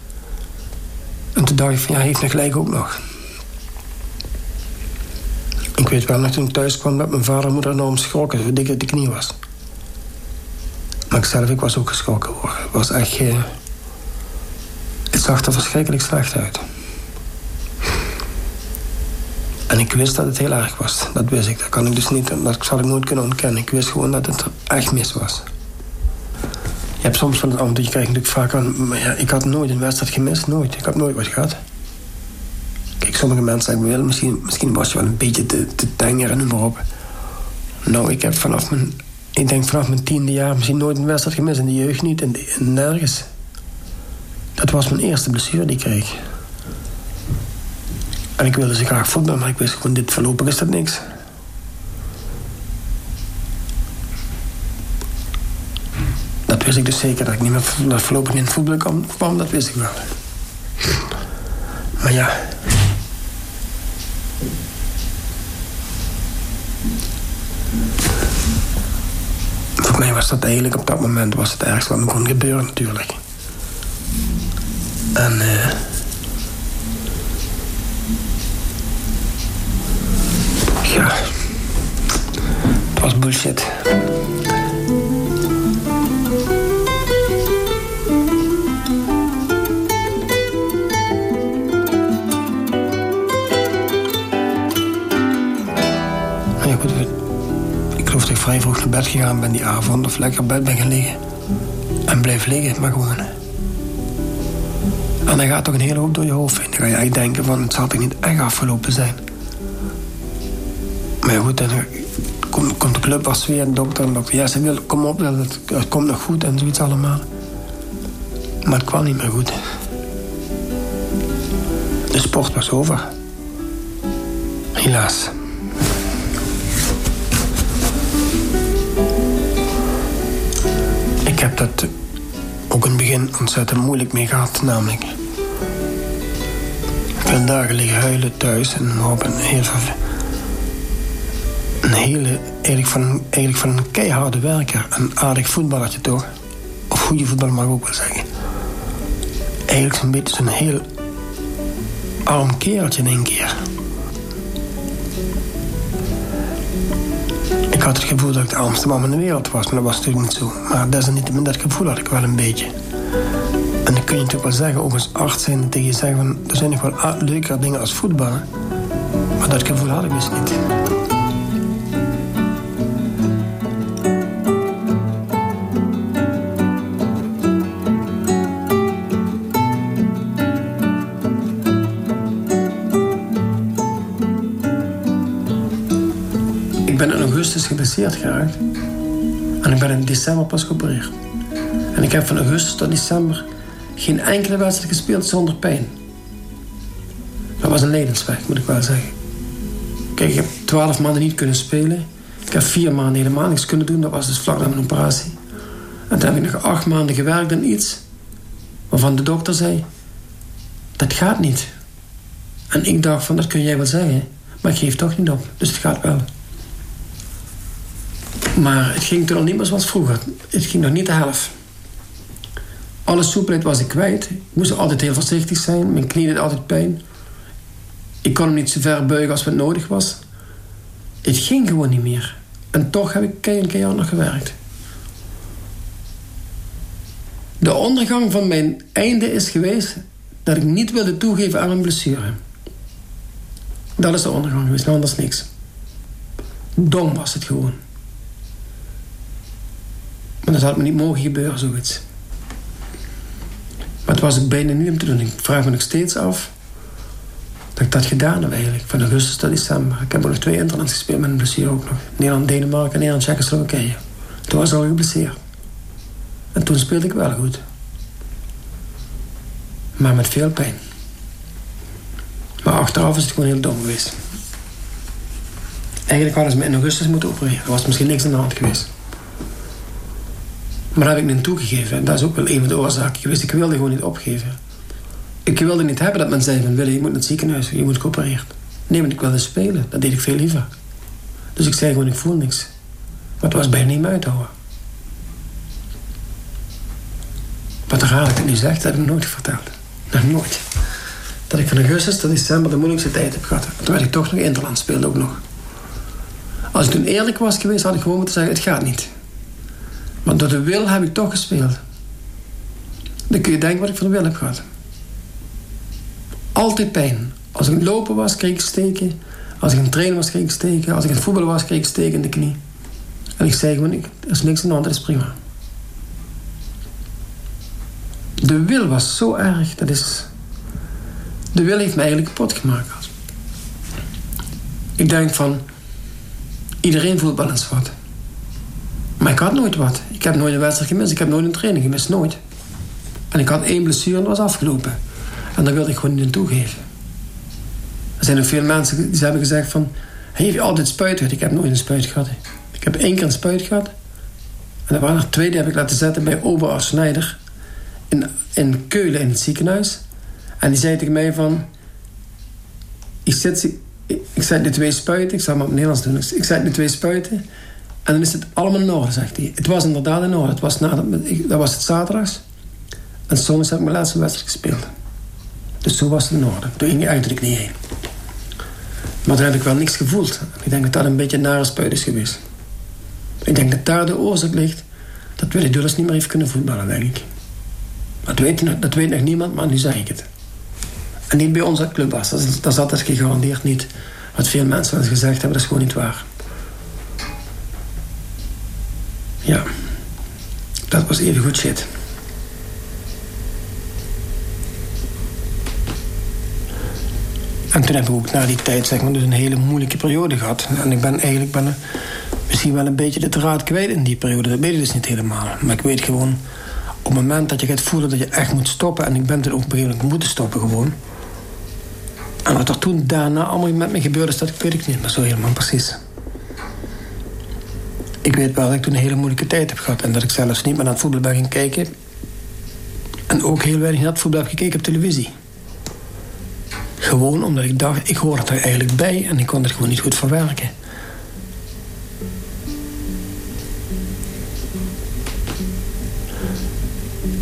En toen dacht ik van ja, heeft nog gelijk ook nog. Ik weet wel nog toen ik thuis kwam dat mijn vader en moeder enorm schrokken hoe dik het de knie was. Maar ik zelf, ik was ook geschrokken hoor. Was echt... Eh, het zag er verschrikkelijk slecht uit. En ik wist dat het heel erg was. Dat wist ik. Dat kan ik dus niet. Dat zal ik nooit kunnen ontkennen. Ik wist gewoon dat het echt mis was. Je hebt soms van het ambt, krijgt natuurlijk vaak aan... Ja, ik had nooit een wedstrijd gemist. Nooit. Ik had nooit wat gehad. Kijk, sommige mensen zeggen wel... Misschien, misschien was je wel een beetje te, te tenger en noem maar op. Nou, ik heb vanaf mijn... Ik denk vanaf mijn tiende jaar misschien nooit een wedstrijd gemist. In de jeugd niet. En nergens. Dat was mijn eerste blessure die ik kreeg. En ik wilde ze graag voetballen, maar ik wist gewoon, dit voorlopig is dat niks. Dat wist ik dus zeker, dat ik niet meer voorlopig in het voetbal kwam, dat wist ik wel. Maar ja... Voor mij was dat eigenlijk op dat moment was het ergste wat me kon gebeuren natuurlijk. En... Uh, Ja. Het was bullshit. Ja, goed, ik geloof dat ik vrij vroeg naar bed gegaan ben die avond. Of lekker op bed ben gelegen. En blijf liggen, maar gewoon. En dan gaat toch een hele hoop door je hoofd heen. Dan ga je echt denken van, het zal toch niet echt afgelopen zijn. Maar goed, dan komt, de club als weer, een dokter en dokter. Ja, ze wil, kom op, het, komt nog goed en zoiets allemaal. Maar het kwam niet meer goed. De sport was over. Helaas. Ik heb dat ook in het begin ontzettend moeilijk mee gehad, namelijk. Veel dagen liggen huilen thuis en op een heel een hele, eigenlijk van, eigenlijk van een keiharde werker. Een aardig voetballertje toch? Of goede voetballer mag ik ook wel zeggen. Eigenlijk zo'n beetje zo'n heel arm kereltje in één keer. Ik had het gevoel dat ik de armste man in de wereld was, maar dat was natuurlijk niet zo. Maar desalniettemin dat gevoel had ik wel een beetje. En dan kun je natuurlijk wel zeggen, ook als arts zijn tegen je zeggen van... er zijn nog wel leukere dingen als voetballen. Maar dat gevoel had ik dus niet. Augustus geblesseerd geraakt. En ik ben in december pas geopereerd. En ik heb van augustus tot december geen enkele wedstrijd gespeeld zonder pijn. Dat was een levensweg, moet ik wel zeggen. Kijk, ik heb twaalf maanden niet kunnen spelen. Ik heb vier maanden helemaal niks kunnen doen. Dat was dus vlak na mijn operatie. En toen heb ik nog acht maanden gewerkt aan iets... waarvan de dokter zei... dat gaat niet. En ik dacht van, dat kun jij wel zeggen. Maar ik geef toch niet op. Dus het gaat wel. Maar het ging toen nog niet meer zoals vroeger. Het ging nog niet de helft. Alle soepelheid was ik kwijt. Ik moest altijd heel voorzichtig zijn. Mijn knie deed altijd pijn. Ik kon hem niet zo ver buigen als wat nodig was. Het ging gewoon niet meer. En toch heb ik keihard, nog gewerkt. De ondergang van mijn einde is geweest dat ik niet wilde toegeven aan mijn blessure. Dat is de ondergang geweest, anders niks. Dom was het gewoon. Maar dat had me niet mogen gebeuren, zoiets. Maar het was ik bijna niet om te doen. Ik vraag me nog steeds af dat ik dat gedaan heb eigenlijk. Van augustus tot december. Ik heb nog twee interlands gespeeld met een blessure ook nog. Nederland, Denemarken en Nederland, Tsjechoslowakije. Toen was ik al geblesseerd. En toen speelde ik wel goed. Maar met veel pijn. Maar achteraf is het gewoon heel dom geweest. Eigenlijk hadden ze me in augustus moeten opereren. Er was misschien niks aan de hand geweest. Maar dat heb ik niet toegegeven. En dat is ook wel een van de oorzaken geweest. Ik wilde gewoon niet opgeven. Ik wilde niet hebben dat men zei van... Willy, je moet naar het ziekenhuis, je moet geopereerd. Nee, maar ik wilde spelen. Dat deed ik veel liever. Dus ik zei gewoon, ik voel niks. Maar het was bijna niet meer uit houden. Wat raar dat ik het nu zeg, dat heb ik nooit verteld. Nog nooit. Dat ik van augustus tot december de moeilijkste tijd heb gehad. Terwijl ik toch nog Interland speelde ook nog. Als ik toen eerlijk was geweest, had ik gewoon moeten zeggen... het gaat niet. Want door de wil heb ik toch gespeeld. Dan kun je denken wat ik van de wil heb gehad. Altijd pijn. Als ik lopen was, kreeg ik steken. Als ik aan het trainen was, kreeg ik steken. Als ik aan het voetballen was, kreeg ik steken in de knie. En ik zei gewoon, er is niks aan de hand, dat is prima. De wil was zo erg, dat is... De wil heeft me eigenlijk kapot gemaakt. Ik denk van... Iedereen voelt eens wat. Maar ik had nooit wat. Ik heb nooit een wedstrijd gemist. Ik heb nooit een training gemist. Nooit. En ik had één blessure en dat was afgelopen. En daar wilde ik gewoon niet aan toegeven. Er zijn nog veel mensen die hebben gezegd van... Heeft je altijd spuit gehad? Ik heb nooit een spuit gehad. Ik heb één keer een spuit gehad. En er waren er twee die heb ik laten zetten bij Oberarts Snijder. In, in Keulen in het ziekenhuis. En die zei tegen mij van... Ik zet, ik zet de twee spuiten. Ik zal maar op Nederlands doen. Ik zet de twee spuiten. En dan is het allemaal in zegt hij. Het was inderdaad in orde. Het was dat was het zaterdags. En zondags heb ik mijn laatste wedstrijd gespeeld. Dus zo was het in orde. Toen ging hij uiterlijk niet heen. Maar toen heb ik wel niks gevoeld. Ik denk dat dat een beetje een nare spuit is geweest. Ik denk dat daar de oorzaak ligt... dat Willy Dulles niet meer heeft kunnen voetballen, denk ik. Dat weet, dat weet nog niemand, maar nu zeg ik het. En niet bij ons was. Dat, dat zat dus gegarandeerd niet. Wat veel mensen wel gezegd hebben, dat is gewoon niet waar. Ja. Dat was even goed shit. En toen heb ik ook na die tijd zeg maar, dus een hele moeilijke periode gehad. En ik ben eigenlijk ben, misschien wel een beetje de draad kwijt in die periode. Dat weet ik dus niet helemaal. Maar ik weet gewoon, op het moment dat je gaat voelen dat je echt moet stoppen... en ik ben toen ook op een moeten stoppen gewoon... En wat er toen daarna allemaal met me gebeurde, dat weet ik niet meer zo helemaal precies. Ik weet wel dat ik toen een hele moeilijke tijd heb gehad... en dat ik zelfs niet meer naar het voetbal ben gaan kijken. En ook heel weinig naar het voetbal heb gekeken op televisie. Gewoon omdat ik dacht, ik hoor er eigenlijk bij... en ik kon het gewoon niet goed verwerken.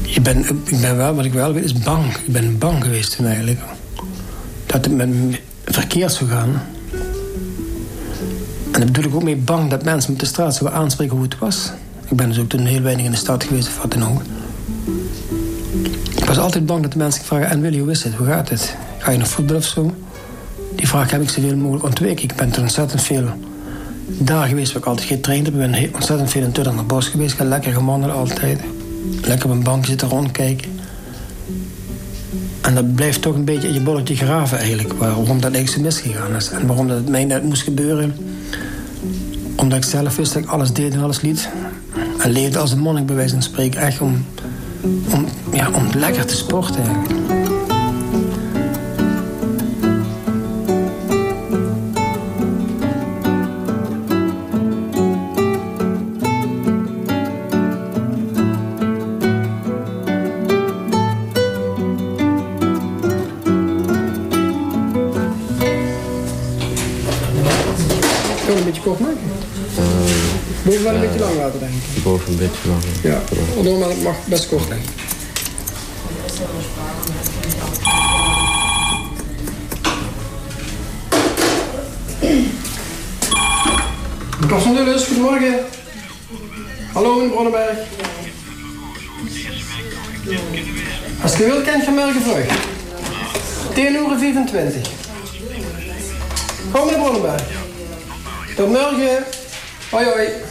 Je ben, ik ben wel, wat ik wel weet, is bang. Ik ben bang geweest toen eigenlijk. Dat het met me verkeerd zou gaan. En daar bedoel ik ook mee bang dat mensen met de straat zouden aanspreken hoe het was. Ik ben dus ook toen heel weinig in de stad geweest, of wat dan ook. Ik was altijd bang dat de mensen vragen... en Willy, hoe is het? Hoe gaat het? Ga je naar voetbal of zo? Die vraag heb ik zoveel mogelijk ontweken. Ik ben toen ontzettend veel daar geweest waar ik altijd getraind heb. Ik ben ontzettend veel in naar bos geweest. Ik lekker gemandeld altijd. Lekker op een bank zitten rondkijken. En dat blijft toch een beetje in je bolletje graven eigenlijk. Waarom dat eigenlijk zo misgegaan is. En waarom dat het mij net moest gebeuren. Omdat ik zelf wist dat ik alles deed en alles liet. En leefde als een monnik bij wijze van spreken. Echt om, om, ja, lekker te sporten. Beetje lang laten, denk ik. Boven een beetje lang. Ja, onder maar het mag best kort van Dulles, goedemorgen. Hallo in Bronnenberg. Als je wilt, kan je morgen vlug. 10 uur 25. Kom meneer Bronnenberg. Tot morgen. Hoi hoi.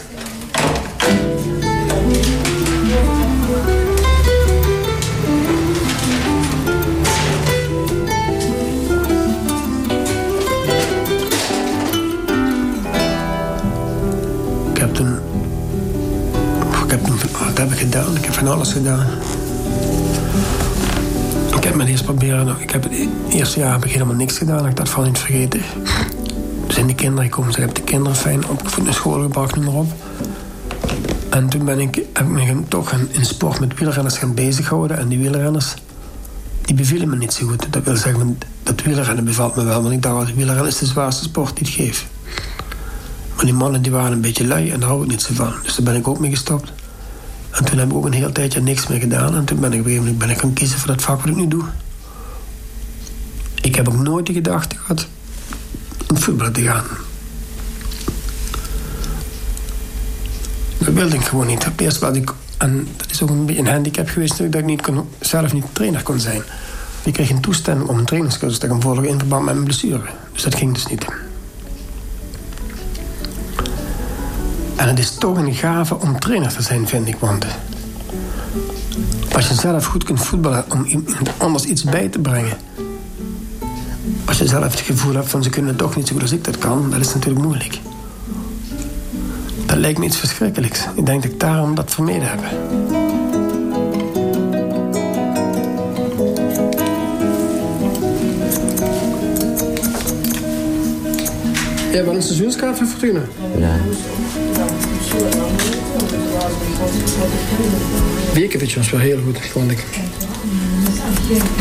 Ik heb van alles gedaan. Ik heb me eerst proberen... Ik heb het eerste jaar heb ik helemaal niks gedaan. Ik dat van niet vergeten. Er zijn de kinderen gekomen. Ze hebben de kinderen fijn opgevoed naar school gebracht, noem maar op. En toen ben ik, heb ik me toch in sport met wielrenners gaan bezighouden. En die wielrenners, die bevielen me niet zo goed. Dat wil zeggen, dat wielrennen bevalt me wel. Want ik dacht, wielrennen is de zwaarste sport die het geeft. Maar die mannen die waren een beetje lui en daar hou ik niet zo van. Dus daar ben ik ook mee gestopt. En toen heb ik ook een heel tijdje niks meer gedaan. En toen ben ik op ben ik gaan kiezen voor dat vak wat ik nu doe. Ik heb ook nooit de gedachte gehad om voetballen te gaan. Dat wilde ik gewoon niet. Het eerst wat ik, en dat is ook een beetje een handicap geweest... dat ik niet kon, zelf niet trainer kon zijn. Ik kreeg een toestemming om een trainingscursus te gaan volgen... in verband met mijn blessure. Dus dat ging dus niet. En het is toch een gave om trainer te zijn, vind ik. Want als je zelf goed kunt voetballen om anders iets bij te brengen... Als je zelf het gevoel hebt van ze kunnen het toch niet zo goed als ik dat kan, dat is natuurlijk moeilijk. Dat lijkt me iets verschrikkelijks. Ik denk dat ik daarom dat vermeden heb. Jij bent een seizoenskaart van Fortuna. Ja. Was wel heel goed, vond ik.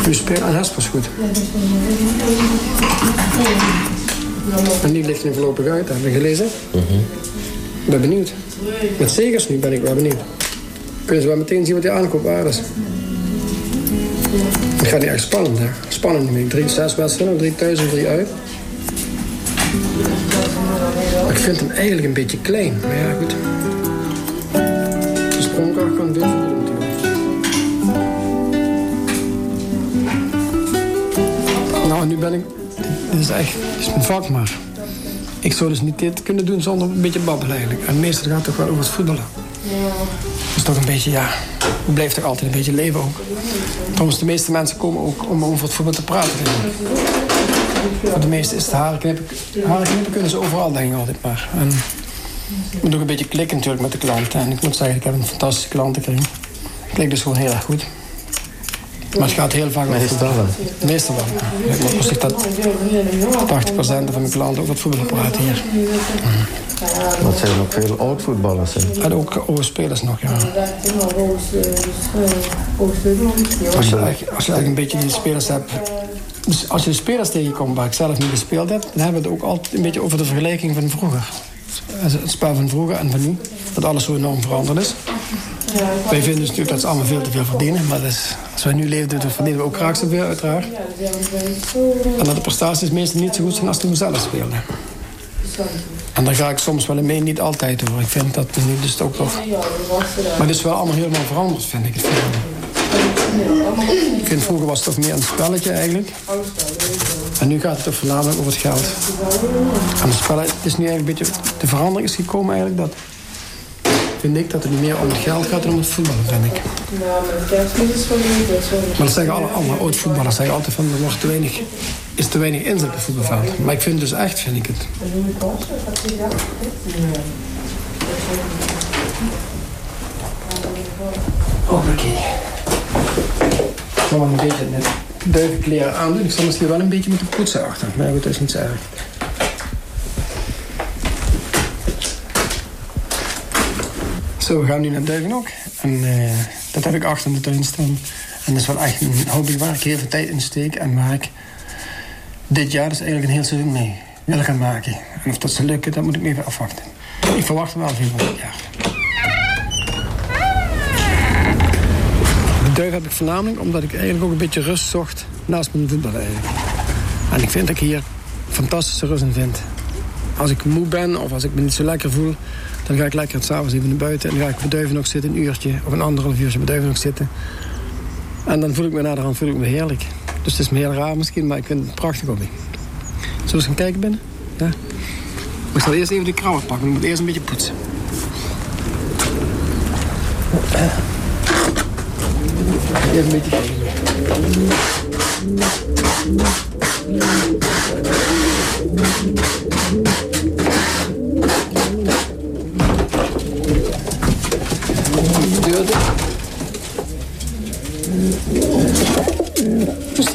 Nu speel en Hesp was goed. En die ligt nu voorlopig uit, heb je gelezen? Ik ben benieuwd. Met Zegers nu ben ik wel benieuwd. Kunnen ze wel meteen zien wat die aankoopwaarde is. Het gaat niet echt spannend, hè? Spannend, ik. Drie, zes wedstrijden, drie thuis en drie uit. Vind hem eigenlijk een beetje klein. Maar ja, goed. De sprongkracht kan natuurlijk. Nou, nu ben ik... Dit is echt... Dit is mijn vak, maar... Ik zou dus niet dit kunnen doen zonder een beetje babbelen eigenlijk. En meestal gaat het toch wel over het voetballen. is toch een beetje, ja, het blijft toch altijd een beetje leven ook. Trouwens, de meeste mensen komen ook om over het voetbal te praten. Voor de meeste is het. Harenknippen kunnen ze overal, denk ik altijd maar. En ik moet ook een beetje klikken natuurlijk met de klanten. En ik moet zeggen, ik heb een fantastische klantenkring. Het klinkt dus gewoon heel erg goed. Maar het gaat heel vaak over Meestal wel. Meestal wel. ja. Ik moet zich dat 80% van mijn klanten over het voetbal praten hier. Dat zijn ook veel oud-voetballers. hè. En ook oude spelers nog, ja. Als je, als je eigenlijk een beetje die spelers hebt... Dus als je spelers tegenkomt waar ik zelf niet gespeeld heb... dan hebben we het ook altijd een beetje over de vergelijking van vroeger. Het spel van vroeger en van nu. Dat alles zo enorm veranderd is. Wij vinden dus natuurlijk dat ze allemaal veel te veel verdienen. Maar als wij nu leven, dan verdienen we ook graag zoveel, uiteraard. En dat de prestaties meestal niet zo goed zijn als toen we zelf speelden. En daar ga ik soms wel in mee, niet altijd hoor. Ik vind dat nu dus ook toch... Maar het is wel allemaal helemaal veranderd, vind ik. Het ik vind vroeger was het toch meer een spelletje eigenlijk. En nu gaat het toch voornamelijk over het geld. En het spel is nu eigenlijk een beetje... De verandering is gekomen eigenlijk dat... Vind ik dat het meer om het geld gaat dan om het voetballen, vind ik. Maar dat zeggen alle, alle oud-voetballers zeggen altijd van... er wordt te weinig, is te weinig inzet op het voetbalveld. Maar ik vind dus echt, vind ik het... Oké. Ik zal wel een beetje net duivenkleren aandoen. Ik zal misschien wel een beetje moeten poetsen achter. Maar goed, dat is niet zo erg. Zo, we gaan nu naar Duivenok. En eh, dat heb ik achter de tuin staan. En dat is wel echt een hobby waar ik heel veel tijd in steek. En waar ik dit jaar dus eigenlijk een heel seizoen mee wil gaan maken. En of dat zal lukken, dat moet ik even afwachten. Ik verwacht er wel veel van dit jaar. Duif heb ik voornamelijk omdat ik eigenlijk ook een beetje rust zocht naast mijn voetbal. En ik vind dat ik hier fantastische rust in vind. Als ik moe ben of als ik me niet zo lekker voel... dan ga ik lekker s'avonds even naar buiten... en dan ga ik bij duiven nog zitten, een uurtje of een anderhalf uurtje bij duiven nog zitten. En dan voel ik me naderhand voel ik me heerlijk. Dus het is me heel raar misschien, maar ik vind het prachtig hobby. Zullen we gaan kijken binnen? Ja. Ik zal eerst even die krauwen pakken. Ik moet eerst een beetje poetsen. Even een beetje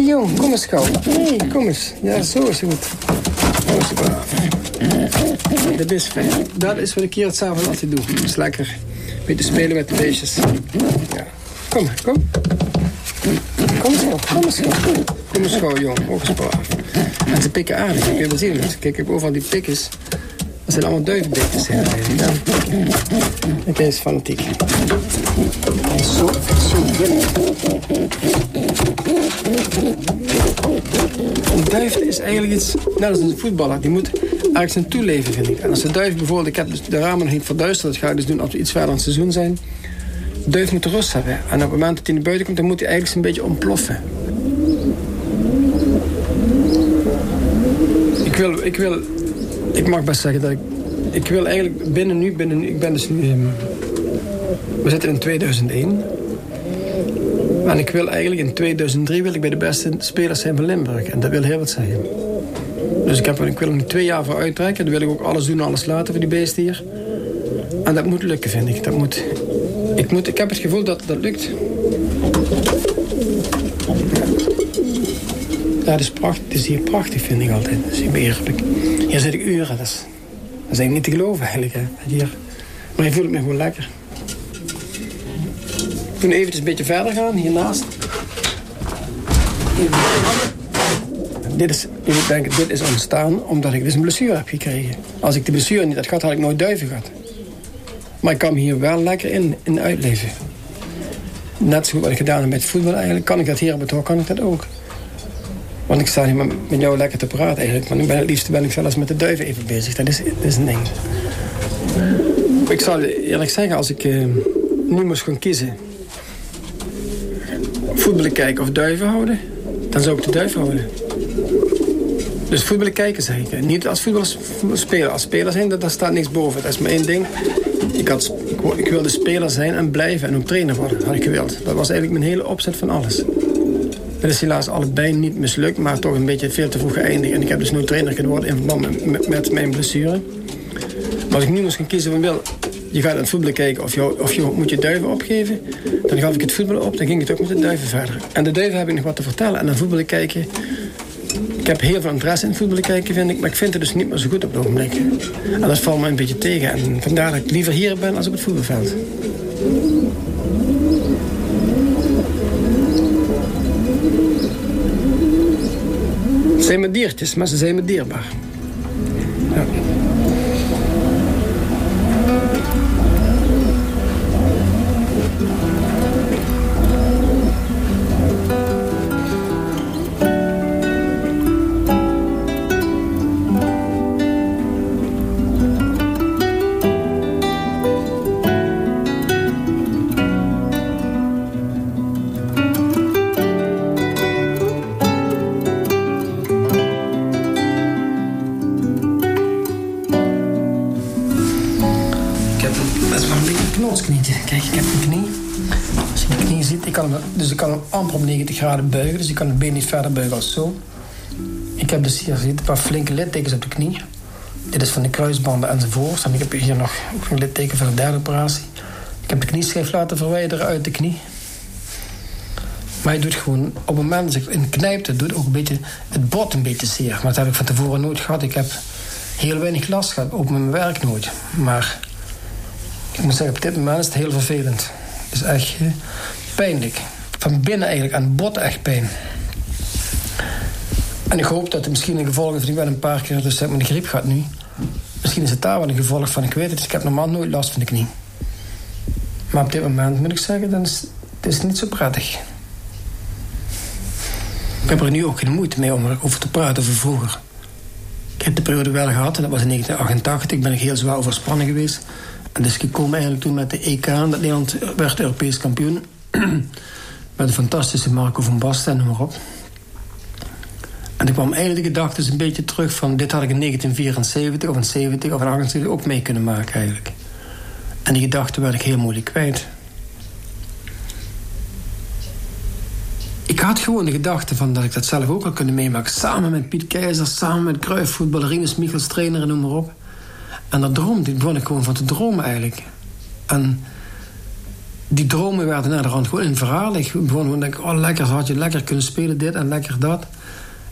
die jong? Kom eens gauw. Nee, kom eens. Ja, zo is goed. Zo is braaf. Dat is fijn. Dat is wat ik hier het s'avonds altijd doe. Dat is lekker. Een beetje spelen met de beestjes. Ja. Kom, kom. Kom eens gauw, kom eens gauw. Kom eens gauw, jong. Ook eens braaf. En ze pikken aardig. Ik wel zien. Kijk, ik heb overal die pikjes. Dat zijn allemaal duivenbeetjes. Ja. Kijk, hij is fanatiek. Zo, zo. Een duif is eigenlijk iets, net als een voetballer, die moet eigenlijk zijn toeleven, vind ik. En als de duif bijvoorbeeld, ik heb dus de ramen nog niet verduisterd, dat ga ik dus doen als we iets verder aan het seizoen zijn. De duif moet rust hebben. En op het moment dat hij naar buiten komt, dan moet hij eigenlijk een beetje ontploffen. Ik wil, ik wil, ik mag best zeggen dat ik, ik wil eigenlijk binnen nu, binnen nu, ik ben dus nu, ehm, we zitten in 2001. En ik wil eigenlijk in 2003 wil ik bij de beste spelers zijn van Limburg. En dat wil heel wat zeggen. Dus ik, heb, ik wil er nu twee jaar voor uittrekken. Dan wil ik ook alles doen, alles laten voor die beesten hier. En dat moet lukken, vind ik. Dat moet, ik, moet, ik heb het gevoel dat dat lukt. Is, prachtig, het is hier prachtig, vind ik altijd. Is hier. Hier zit ik uren. Dat is, dat niet te geloven, eigenlijk. Hè. Hier. Maar ik me gewoon lekker. We kunnen eventjes een beetje verder gaan, hiernaast. Dit is, moet denken, dit is ontstaan omdat ik dus een blessure heb gekregen. Als ik de blessure niet had gehad, had ik nooit duiven gehad. Maar ik kan me hier wel lekker in, in uitleven. Net zo goed wat ik gedaan heb met voetbal eigenlijk. Kan ik dat hier op het hok, kan ik dat ook. Want ik sta hier met, jou lekker te praten eigenlijk. Want ik ben het liefst ben ik zelfs met de duiven even bezig. Dat is, dat is een ding. Ik zal eerlijk zeggen, als ik eh, nu moest gaan kiezen... voetballen kijken of duiven houden... dan zou ik de duiven houden. Dus voetballen kijken zeg ik. Niet als voetbal spelen. Als speler zijn, daar staat niks boven. Dat is maar één ding. Ik, ik, wilde speler zijn en blijven en ook trainer worden, had ik gewild. Dat was eigenlijk mijn hele opzet van alles. Dat is helaas allebei niet mislukt, maar toch een beetje veel te vroeg geëindigd. En ik heb dus nu trainer geworden in verband met, mijn blessure. Als ik nu moest gaan kiezen van wil, je gaat aan het voetbal kijken of je, of je moet je duiven opgeven. Dan gaf ik het voetbal op, dan ging het ook met de duiven verder. En de duiven heb ik nog wat te vertellen. En aan voetbal kijken, ik heb heel veel interesse in voetbal kijken, vind ik. Maar ik vind het dus niet meer zo goed op het ogenblik. En dat valt me een beetje tegen. En vandaar dat ik liever hier ben als op het voetbalveld. Het zijn me diertjes, maar ze zijn me dierbaar. Ja. Op 90 graden buigen. Dus ik kan het been niet verder buigen als zo. Ik heb dus hier een paar flinke littekens op de knie. Dit is van de kruisbanden enzovoort. En ik heb hier nog een litteken van de derde operatie. Ik heb de knieschijf laten verwijderen uit de knie. Maar je doet gewoon, op het moment dat ik in knijpte, doet ook een beetje het bot een beetje zeer. Maar dat heb ik van tevoren nooit gehad. Ik heb heel weinig last gehad, ook mijn werk nooit. Maar ik moet zeggen, op dit moment is het heel vervelend. Het is echt eh, pijnlijk van binnen eigenlijk aan bot echt pijn. En ik hoop dat het misschien een gevolg is... ik ben een paar keer dus met de griep gehad nu. Misschien is het daar wel een gevolg van. Ik weet het, dus ik heb normaal nooit last van de knie. Maar op dit moment moet ik zeggen, dan is, het is niet zo prettig. Ik heb er nu ook geen moeite mee om erover te praten over vroeger. Ik heb de periode wel gehad, en dat was in 1988. Ik ben heel zwaar overspannen geweest. En dus kom eigenlijk toen met de EK... dat Nederland werd Europees kampioen. Met een fantastische Marco van Basten en noem maar op. En ik kwam eigenlijk de gedachte een beetje terug van... dit had ik in 1974 of in 70 of in 78 ook mee kunnen maken eigenlijk. En die gedachte werd ik heel moeilijk kwijt. Ik had gewoon de gedachte van dat ik dat zelf ook had kunnen meemaken. Samen met Piet Keizer, samen met Cruijff, voetballer, Michels, trainer en noem maar op. En dat droomde, ik gewoon van te dromen eigenlijk. En die dromen werden naar de rand gewoon in verhaal. Ik begon gewoon denk oh lekker, had je lekker kunnen spelen dit en lekker dat.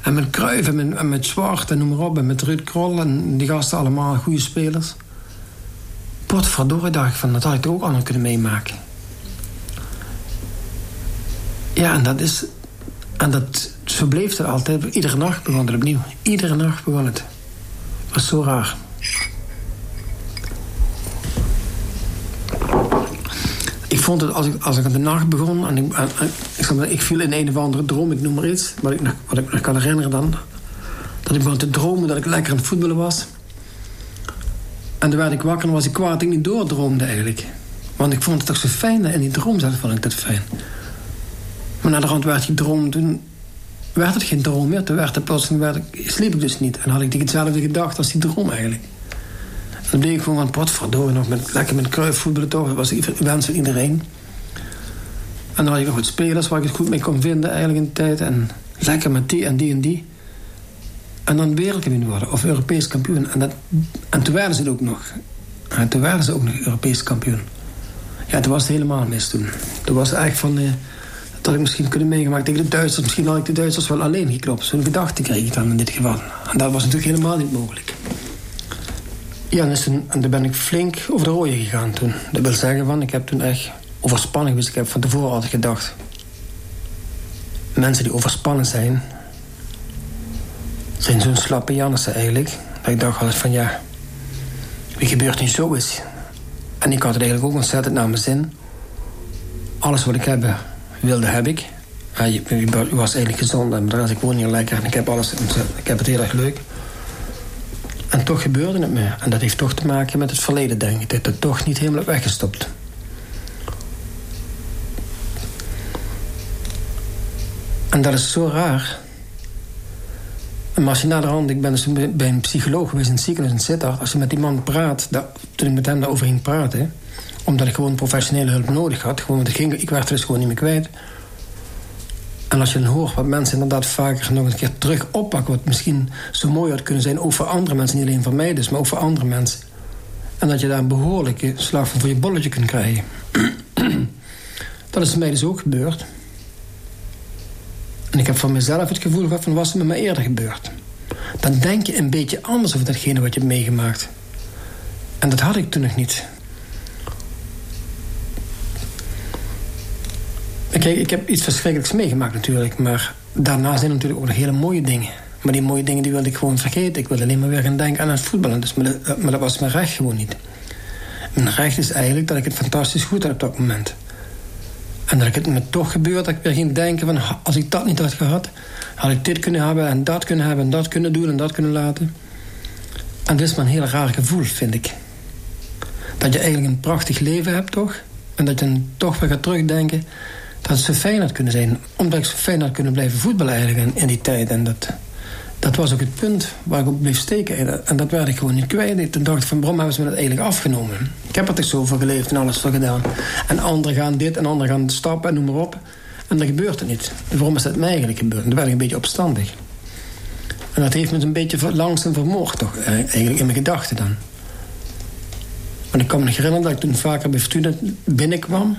En met Kruijff en met, met Zwart en noem maar op. En met Ruud Krol en die gasten allemaal goede spelers. Potverdorie dacht ik van, dat had ik toch ook allemaal kunnen meemaken. Ja, en dat is... En dat, zo bleef het altijd. Iedere nacht begon het opnieuw. Iedere nacht begon. Het was zo raar. Vond het, als ik, als ik aan de nacht begon... en ik, ik, ik viel in een of andere droom, ik noem maar iets... wat ik, wat ik me kan herinneren dan... dat ik begon te dromen dat ik lekker aan het voetballen was. En toen werd ik wakker en was ik kwaad dat ik niet doordroomde eigenlijk. Want ik vond het toch zo fijn in die droom zat, vond ik dat fijn. Maar naar de rand werd die droom, toen werd het geen droom meer. Toen werd het plotseling, werd ik, sliep ik dus niet. En had ik hetzelfde gedacht als die droom eigenlijk. Dan deed ik gewoon van potverdorie nog met, lekker met kruif voetballen toch. Dat was wens van iedereen. En dan had ik nog wat spelers waar ik het goed mee kon vinden eigenlijk in de tijd. En lekker met die en die en die. En dan wereldkampioen worden. Of Europees kampioen. En, dat, en toen werden ze ook nog. En toen werden ze ook nog Europees kampioen. Ja, toen was het helemaal mis toen. Toen was het eigenlijk van... Eh, dat had ik misschien kunnen meegemaakt tegen de Duitsers. Misschien had ik de Duitsers wel alleen geklopt. Zo'n gedachte kreeg ik dan in dit geval. En dat was natuurlijk helemaal niet mogelijk. Ja, en, en toen ben ik flink over de rode gegaan toen. Dat wil zeggen van, ik heb toen echt overspannen geweest. Ik heb van tevoren altijd gedacht... mensen die overspannen zijn... zijn zo'n slappe Jannissen eigenlijk. Dat ik dacht altijd van, ja... wie gebeurt nu zo is? En ik had het eigenlijk ook ontzettend naar mijn zin. Alles wat ik heb, wilde, heb ik. Ja, je, was eigenlijk gezond en daar was ik gewoon niet lekker. En ik heb, alles, ik heb het heel erg leuk. En toch gebeurde het me. En dat heeft toch te maken met het verleden, denk ik. Dat het toch niet helemaal weggestopt. En dat is zo raar. Maar als je hand, ik ben dus bij een psycholoog geweest in het ziekenhuis in Sittard. Als je met die man praat, dat, toen ik met hem daarover ging praten... omdat ik gewoon professionele hulp nodig had. Gewoon, ik, ging, ik werd er dus gewoon niet meer kwijt. En als je dan hoort wat mensen inderdaad vaker nog een keer terug oppakken... wat misschien zo mooi had kunnen zijn, ook voor andere mensen. Niet alleen voor mij dus, maar ook voor andere mensen. En dat je daar een behoorlijke slag van voor je bolletje kunt krijgen. dat is mij dus ook gebeurd. En ik heb van mezelf het gevoel gehad van was het met mij eerder gebeurd. Dan denk je een beetje anders over datgene wat je hebt meegemaakt. En dat had ik toen nog niet. Kijk, ik heb iets verschrikkelijks meegemaakt natuurlijk. Maar daarna zijn natuurlijk ook nog hele mooie dingen. Maar die mooie dingen die wilde ik gewoon vergeten. Ik wilde alleen maar weer gaan denken aan het voetballen. Dus, maar, dat, dat was mijn recht gewoon niet. Mijn recht is eigenlijk dat ik het fantastisch goed had op dat moment. En dat ik het me toch gebeurt, dat ik weer ging denken van... als ik dat niet had gehad, had ik dit kunnen hebben... en dat kunnen hebben en dat kunnen doen en dat kunnen laten. En dat is maar een heel raar gevoel, vind ik. Dat je eigenlijk een prachtig leven hebt, toch? En dat je dan toch weer gaat terugdenken... dat fijn had kunnen zijn. Omdat ik fijn had kunnen blijven voetballen eigenlijk in, die tijd. En dat, dat was ook het punt waar ik op bleef steken. En dat werd ik gewoon niet kwijt. Toen dacht ik van, waarom hebben ze me dat eigenlijk afgenomen? Ik heb er toch zoveel geleefd en alles voor gedaan. En anderen gaan dit en anderen gaan stappen en noem maar op. En dan gebeurt het niet. waarom is dat mij eigenlijk gebeurd? Dan werd ik een beetje opstandig. En dat heeft me een beetje langzaam vermoord, toch? Eh, eigenlijk in mijn gedachten dan. Want ik kan me herinneren dat ik toen vaker bij Fortuna binnenkwam.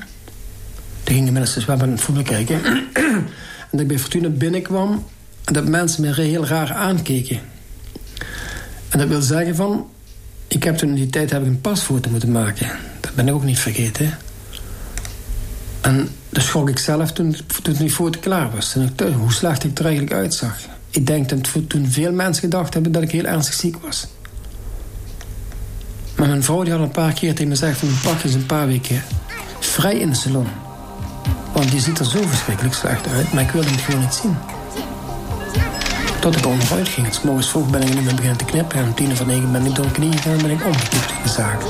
Toen gingen mensen naar het voetbal kijken. en dat ik bij Fortuna binnenkwam dat mensen me heel raar aankeken. En dat wil zeggen van... Ik heb toen in die tijd heb ik een pasfoto moeten maken. Dat ben ik ook niet vergeten. En dat schrok ik zelf toen, toen die foto klaar was. Toen ik, hoe slecht ik er eigenlijk uitzag. Ik denk dat toen veel mensen gedacht hebben dat ik heel ernstig ziek was. Maar mijn vrouw die had een paar keer tegen me gezegd... pak eens een paar weken vrij in de salon. Want die ziet er zo verschrikkelijk slecht uit. Maar ik wilde het gewoon niet zien. Tot ik onderuit ging. Het morgens vroeg ben ik niet meer beginnen te knippen. En om tien van negen ben ik door knieën gegaan en ben ik omgekipt in de zaak.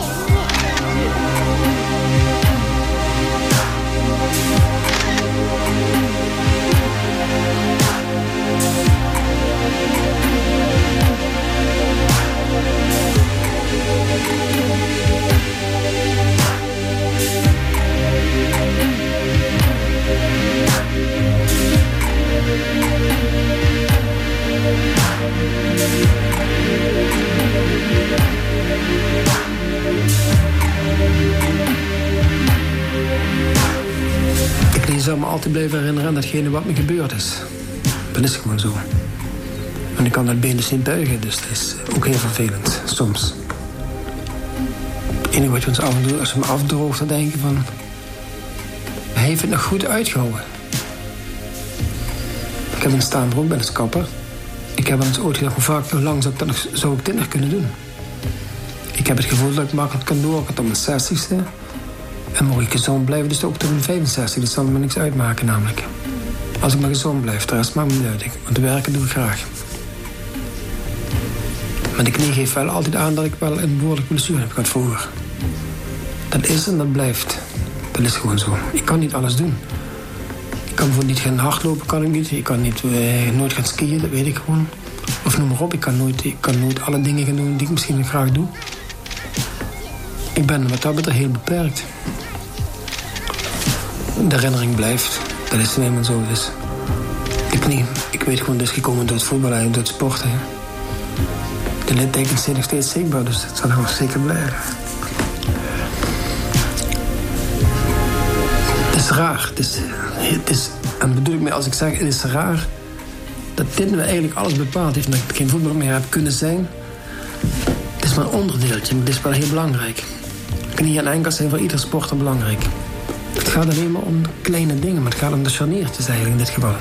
Je zou me altijd blijven herinneren aan datgene wat me gebeurd is. Dat is gewoon zo. En ik kan dat been dus niet buigen, dus dat is ook heel vervelend, soms. Het enige wat je ons af en toe, als je me afdroogt, dan denk je van... Hij heeft het nog goed uitgehouden. Ik heb een staande broek bij de kapper. Ik heb wel eens ooit gedacht, hoe vaak hoe lang zou ik, dat nog, zou dit nog kunnen doen? Ik heb het gevoel dat ik makkelijk kan doorgaan tot mijn zestigste. En moet ik gezond blijven, dus ook tot mijn 65. Dat zal me niks uitmaken namelijk. Als ik maar gezond blijf, de rest maakt me niet uit. Want werken doe ik graag. Maar de knie geeft wel altijd aan dat ik wel een behoorlijke blessure heb gehad vroeger. Dat is en dat blijft. Dat is gewoon zo. Ik kan niet alles doen. Ik kan bijvoorbeeld niet gaan hardlopen, kan ik niet. Ik kan niet, eh, nooit gaan skiën, dat weet ik gewoon. Of noem maar op, ik kan, nooit, ik kan nooit alle dingen gaan doen die ik misschien graag doe. Ik ben wat dat betreft heel beperkt de herinnering blijft. Dat is helemaal zo. Dus ik niet. Ik weet gewoon, dat is gekomen door het voetballen en door het sporten. De littekens zijn nog steeds zichtbaar, dus dat zal nog zeker blijven. Het is raar. Het is, het is, en bedoel ik me als ik zeg, het is raar... dat dit me eigenlijk alles bepaald heeft... dat ik geen voetbal meer heb kunnen zijn. Het is maar een onderdeeltje, maar het is wel heel belangrijk. Knie en enkels zijn voor ieder sporter belangrijk. Het gaat alleen maar om kleine dingen, maar het gaat om de scharniertjes eigenlijk in dit geval.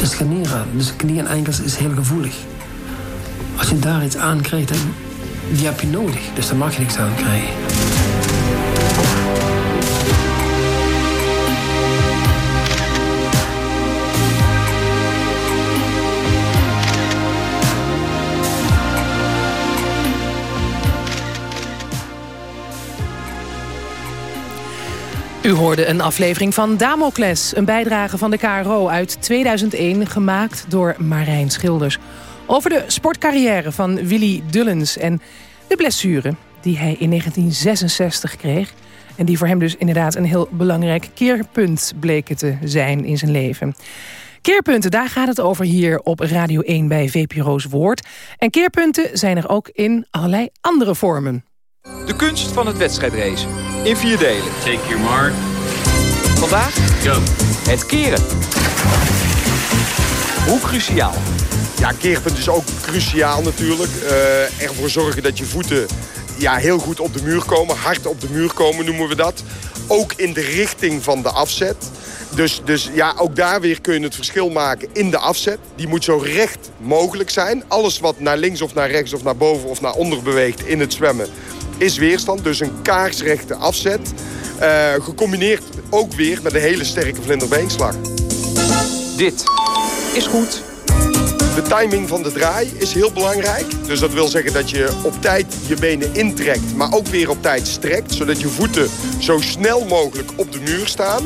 De scharnieren, dus knie en enkels, is heel gevoelig. Als je daar iets aan krijgt, die heb je nodig. Dus daar mag je niks aan krijgen. U hoorde een aflevering van Damocles, een bijdrage van de KRO uit 2001... gemaakt door Marijn Schilders. Over de sportcarrière van Willy Dullens en de blessure die hij in 1966 kreeg. En die voor hem dus inderdaad een heel belangrijk keerpunt bleken te zijn in zijn leven. Keerpunten, daar gaat het over hier op Radio 1 bij VPRO's Woord. En keerpunten zijn er ook in allerlei andere vormen. De kunst van het wedstrijdracen. In vier delen. Take your mark. Vandaag Go. het keren. Hoe cruciaal? Ja, keerpunt is ook cruciaal natuurlijk. Uh, ervoor zorgen dat je voeten ja, heel goed op de muur komen. Hard op de muur komen noemen we dat. Ook in de richting van de afzet. Dus, dus ja, ook daar weer kun je het verschil maken in de afzet. Die moet zo recht mogelijk zijn. Alles wat naar links of naar rechts of naar boven of naar onder beweegt in het zwemmen is weerstand. Dus een kaarsrechte afzet. Uh, gecombineerd ook weer met een hele sterke vlinderbeenslag. Dit is goed. De timing van de draai is heel belangrijk. Dus dat wil zeggen dat je op tijd je benen intrekt, maar ook weer op tijd strekt. Zodat je voeten zo snel mogelijk op de muur staan.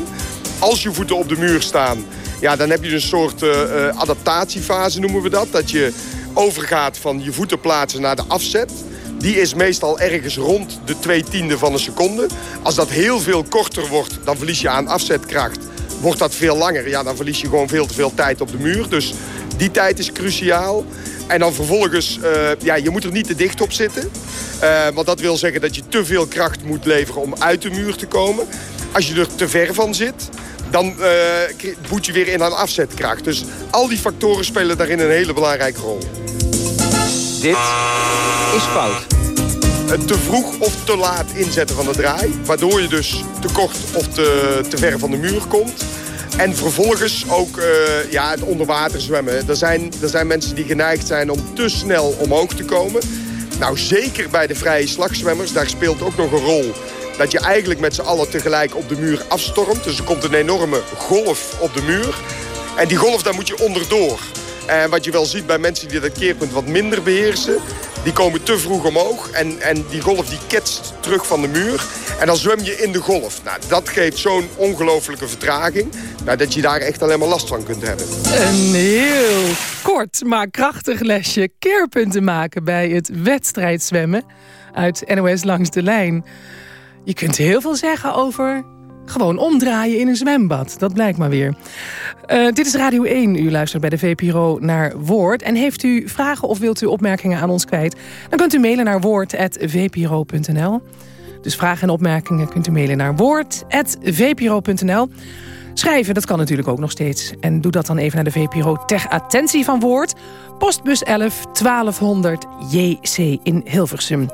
Als je voeten op de muur staan, ja, dan heb je een soort uh, adaptatiefase noemen we dat. Dat je overgaat van je voeten plaatsen naar de afzet. Die is meestal ergens rond de 2 tiende van een seconde. Als dat heel veel korter wordt, dan verlies je aan afzetkracht. Wordt dat veel langer, ja, dan verlies je gewoon veel te veel tijd op de muur. Dus die tijd is cruciaal. En dan vervolgens, uh, ja, je moet er niet te dicht op zitten. Uh, want dat wil zeggen dat je te veel kracht moet leveren om uit de muur te komen. Als je er te ver van zit, dan uh, boet je weer in aan afzetkracht. Dus al die factoren spelen daarin een hele belangrijke rol. Dit is fout. Te vroeg of te laat inzetten van de draai. Waardoor je dus te kort of te, te ver van de muur komt. En vervolgens ook uh, ja, het onderwater zwemmen. Er zijn, er zijn mensen die geneigd zijn om te snel omhoog te komen. Nou, zeker bij de vrije slagzwemmers. Daar speelt ook nog een rol dat je eigenlijk met z'n allen tegelijk op de muur afstormt. Dus er komt een enorme golf op de muur. En die golf, daar moet je onderdoor. En wat je wel ziet bij mensen die dat keerpunt wat minder beheersen... die komen te vroeg omhoog en, en die golf die ketst terug van de muur. En dan zwem je in de golf. Nou, dat geeft zo'n ongelofelijke vertraging... Nou, dat je daar echt alleen maar last van kunt hebben. Een heel kort, maar krachtig lesje keerpunten maken... bij het wedstrijdzwemmen uit NOS Langs de Lijn. Je kunt heel veel zeggen over gewoon omdraaien in een zwembad. Dat blijkt maar weer. Uh, dit is Radio 1. U luistert bij de VPRO naar Woord. En heeft u vragen of wilt u opmerkingen aan ons kwijt... dan kunt u mailen naar woord.vpro.nl. Dus vragen en opmerkingen kunt u mailen naar woord.vpro.nl. Schrijven, dat kan natuurlijk ook nog steeds. En doe dat dan even naar de VPRO ter attentie van Woord. Postbus 11 1200 JC in Hilversum.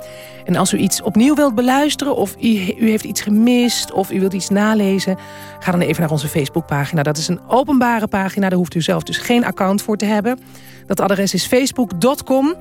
En als u iets opnieuw wilt beluisteren of u, u, heeft iets gemist of u wilt iets nalezen... ga dan even naar onze Facebookpagina. Dat is een openbare pagina, daar hoeft u zelf dus geen account voor te hebben. Dat adres is facebook.com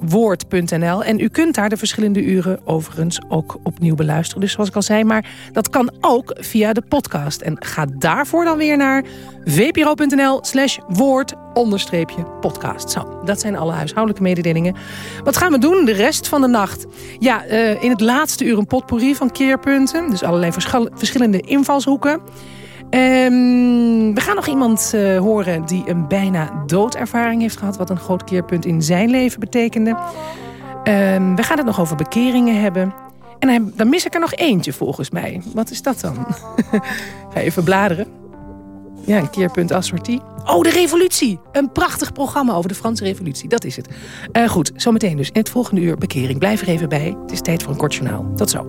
woord.nl. En u kunt daar de verschillende uren overigens ook opnieuw beluisteren. Dus zoals ik al zei, maar dat kan ook via de podcast. En ga daarvoor dan weer naar vpro.nl slash woord onderstreepje podcast. Zo, dat zijn alle huishoudelijke mededelingen. Wat gaan we doen de rest van de nacht? Ja, uh, in het laatste uur een potpourri van keerpunten. Dus allerlei verschillende invalshoeken. Um, we gaan nog iemand uh, horen die een bijna doodervaring heeft gehad... wat een groot keerpunt in zijn leven betekende. Um, we gaan het nog over bekeringen hebben. En dan, dan mis ik er nog eentje volgens mij. Wat is dat dan? Ga even bladeren. Ja, een keerpunt assortie. Oh, de revolutie! Een prachtig programma over de Franse revolutie. Dat is het. Uh, goed, zometeen dus in het volgende uur bekering. Blijf er even bij. Het is tijd voor een kort journaal. Tot zo.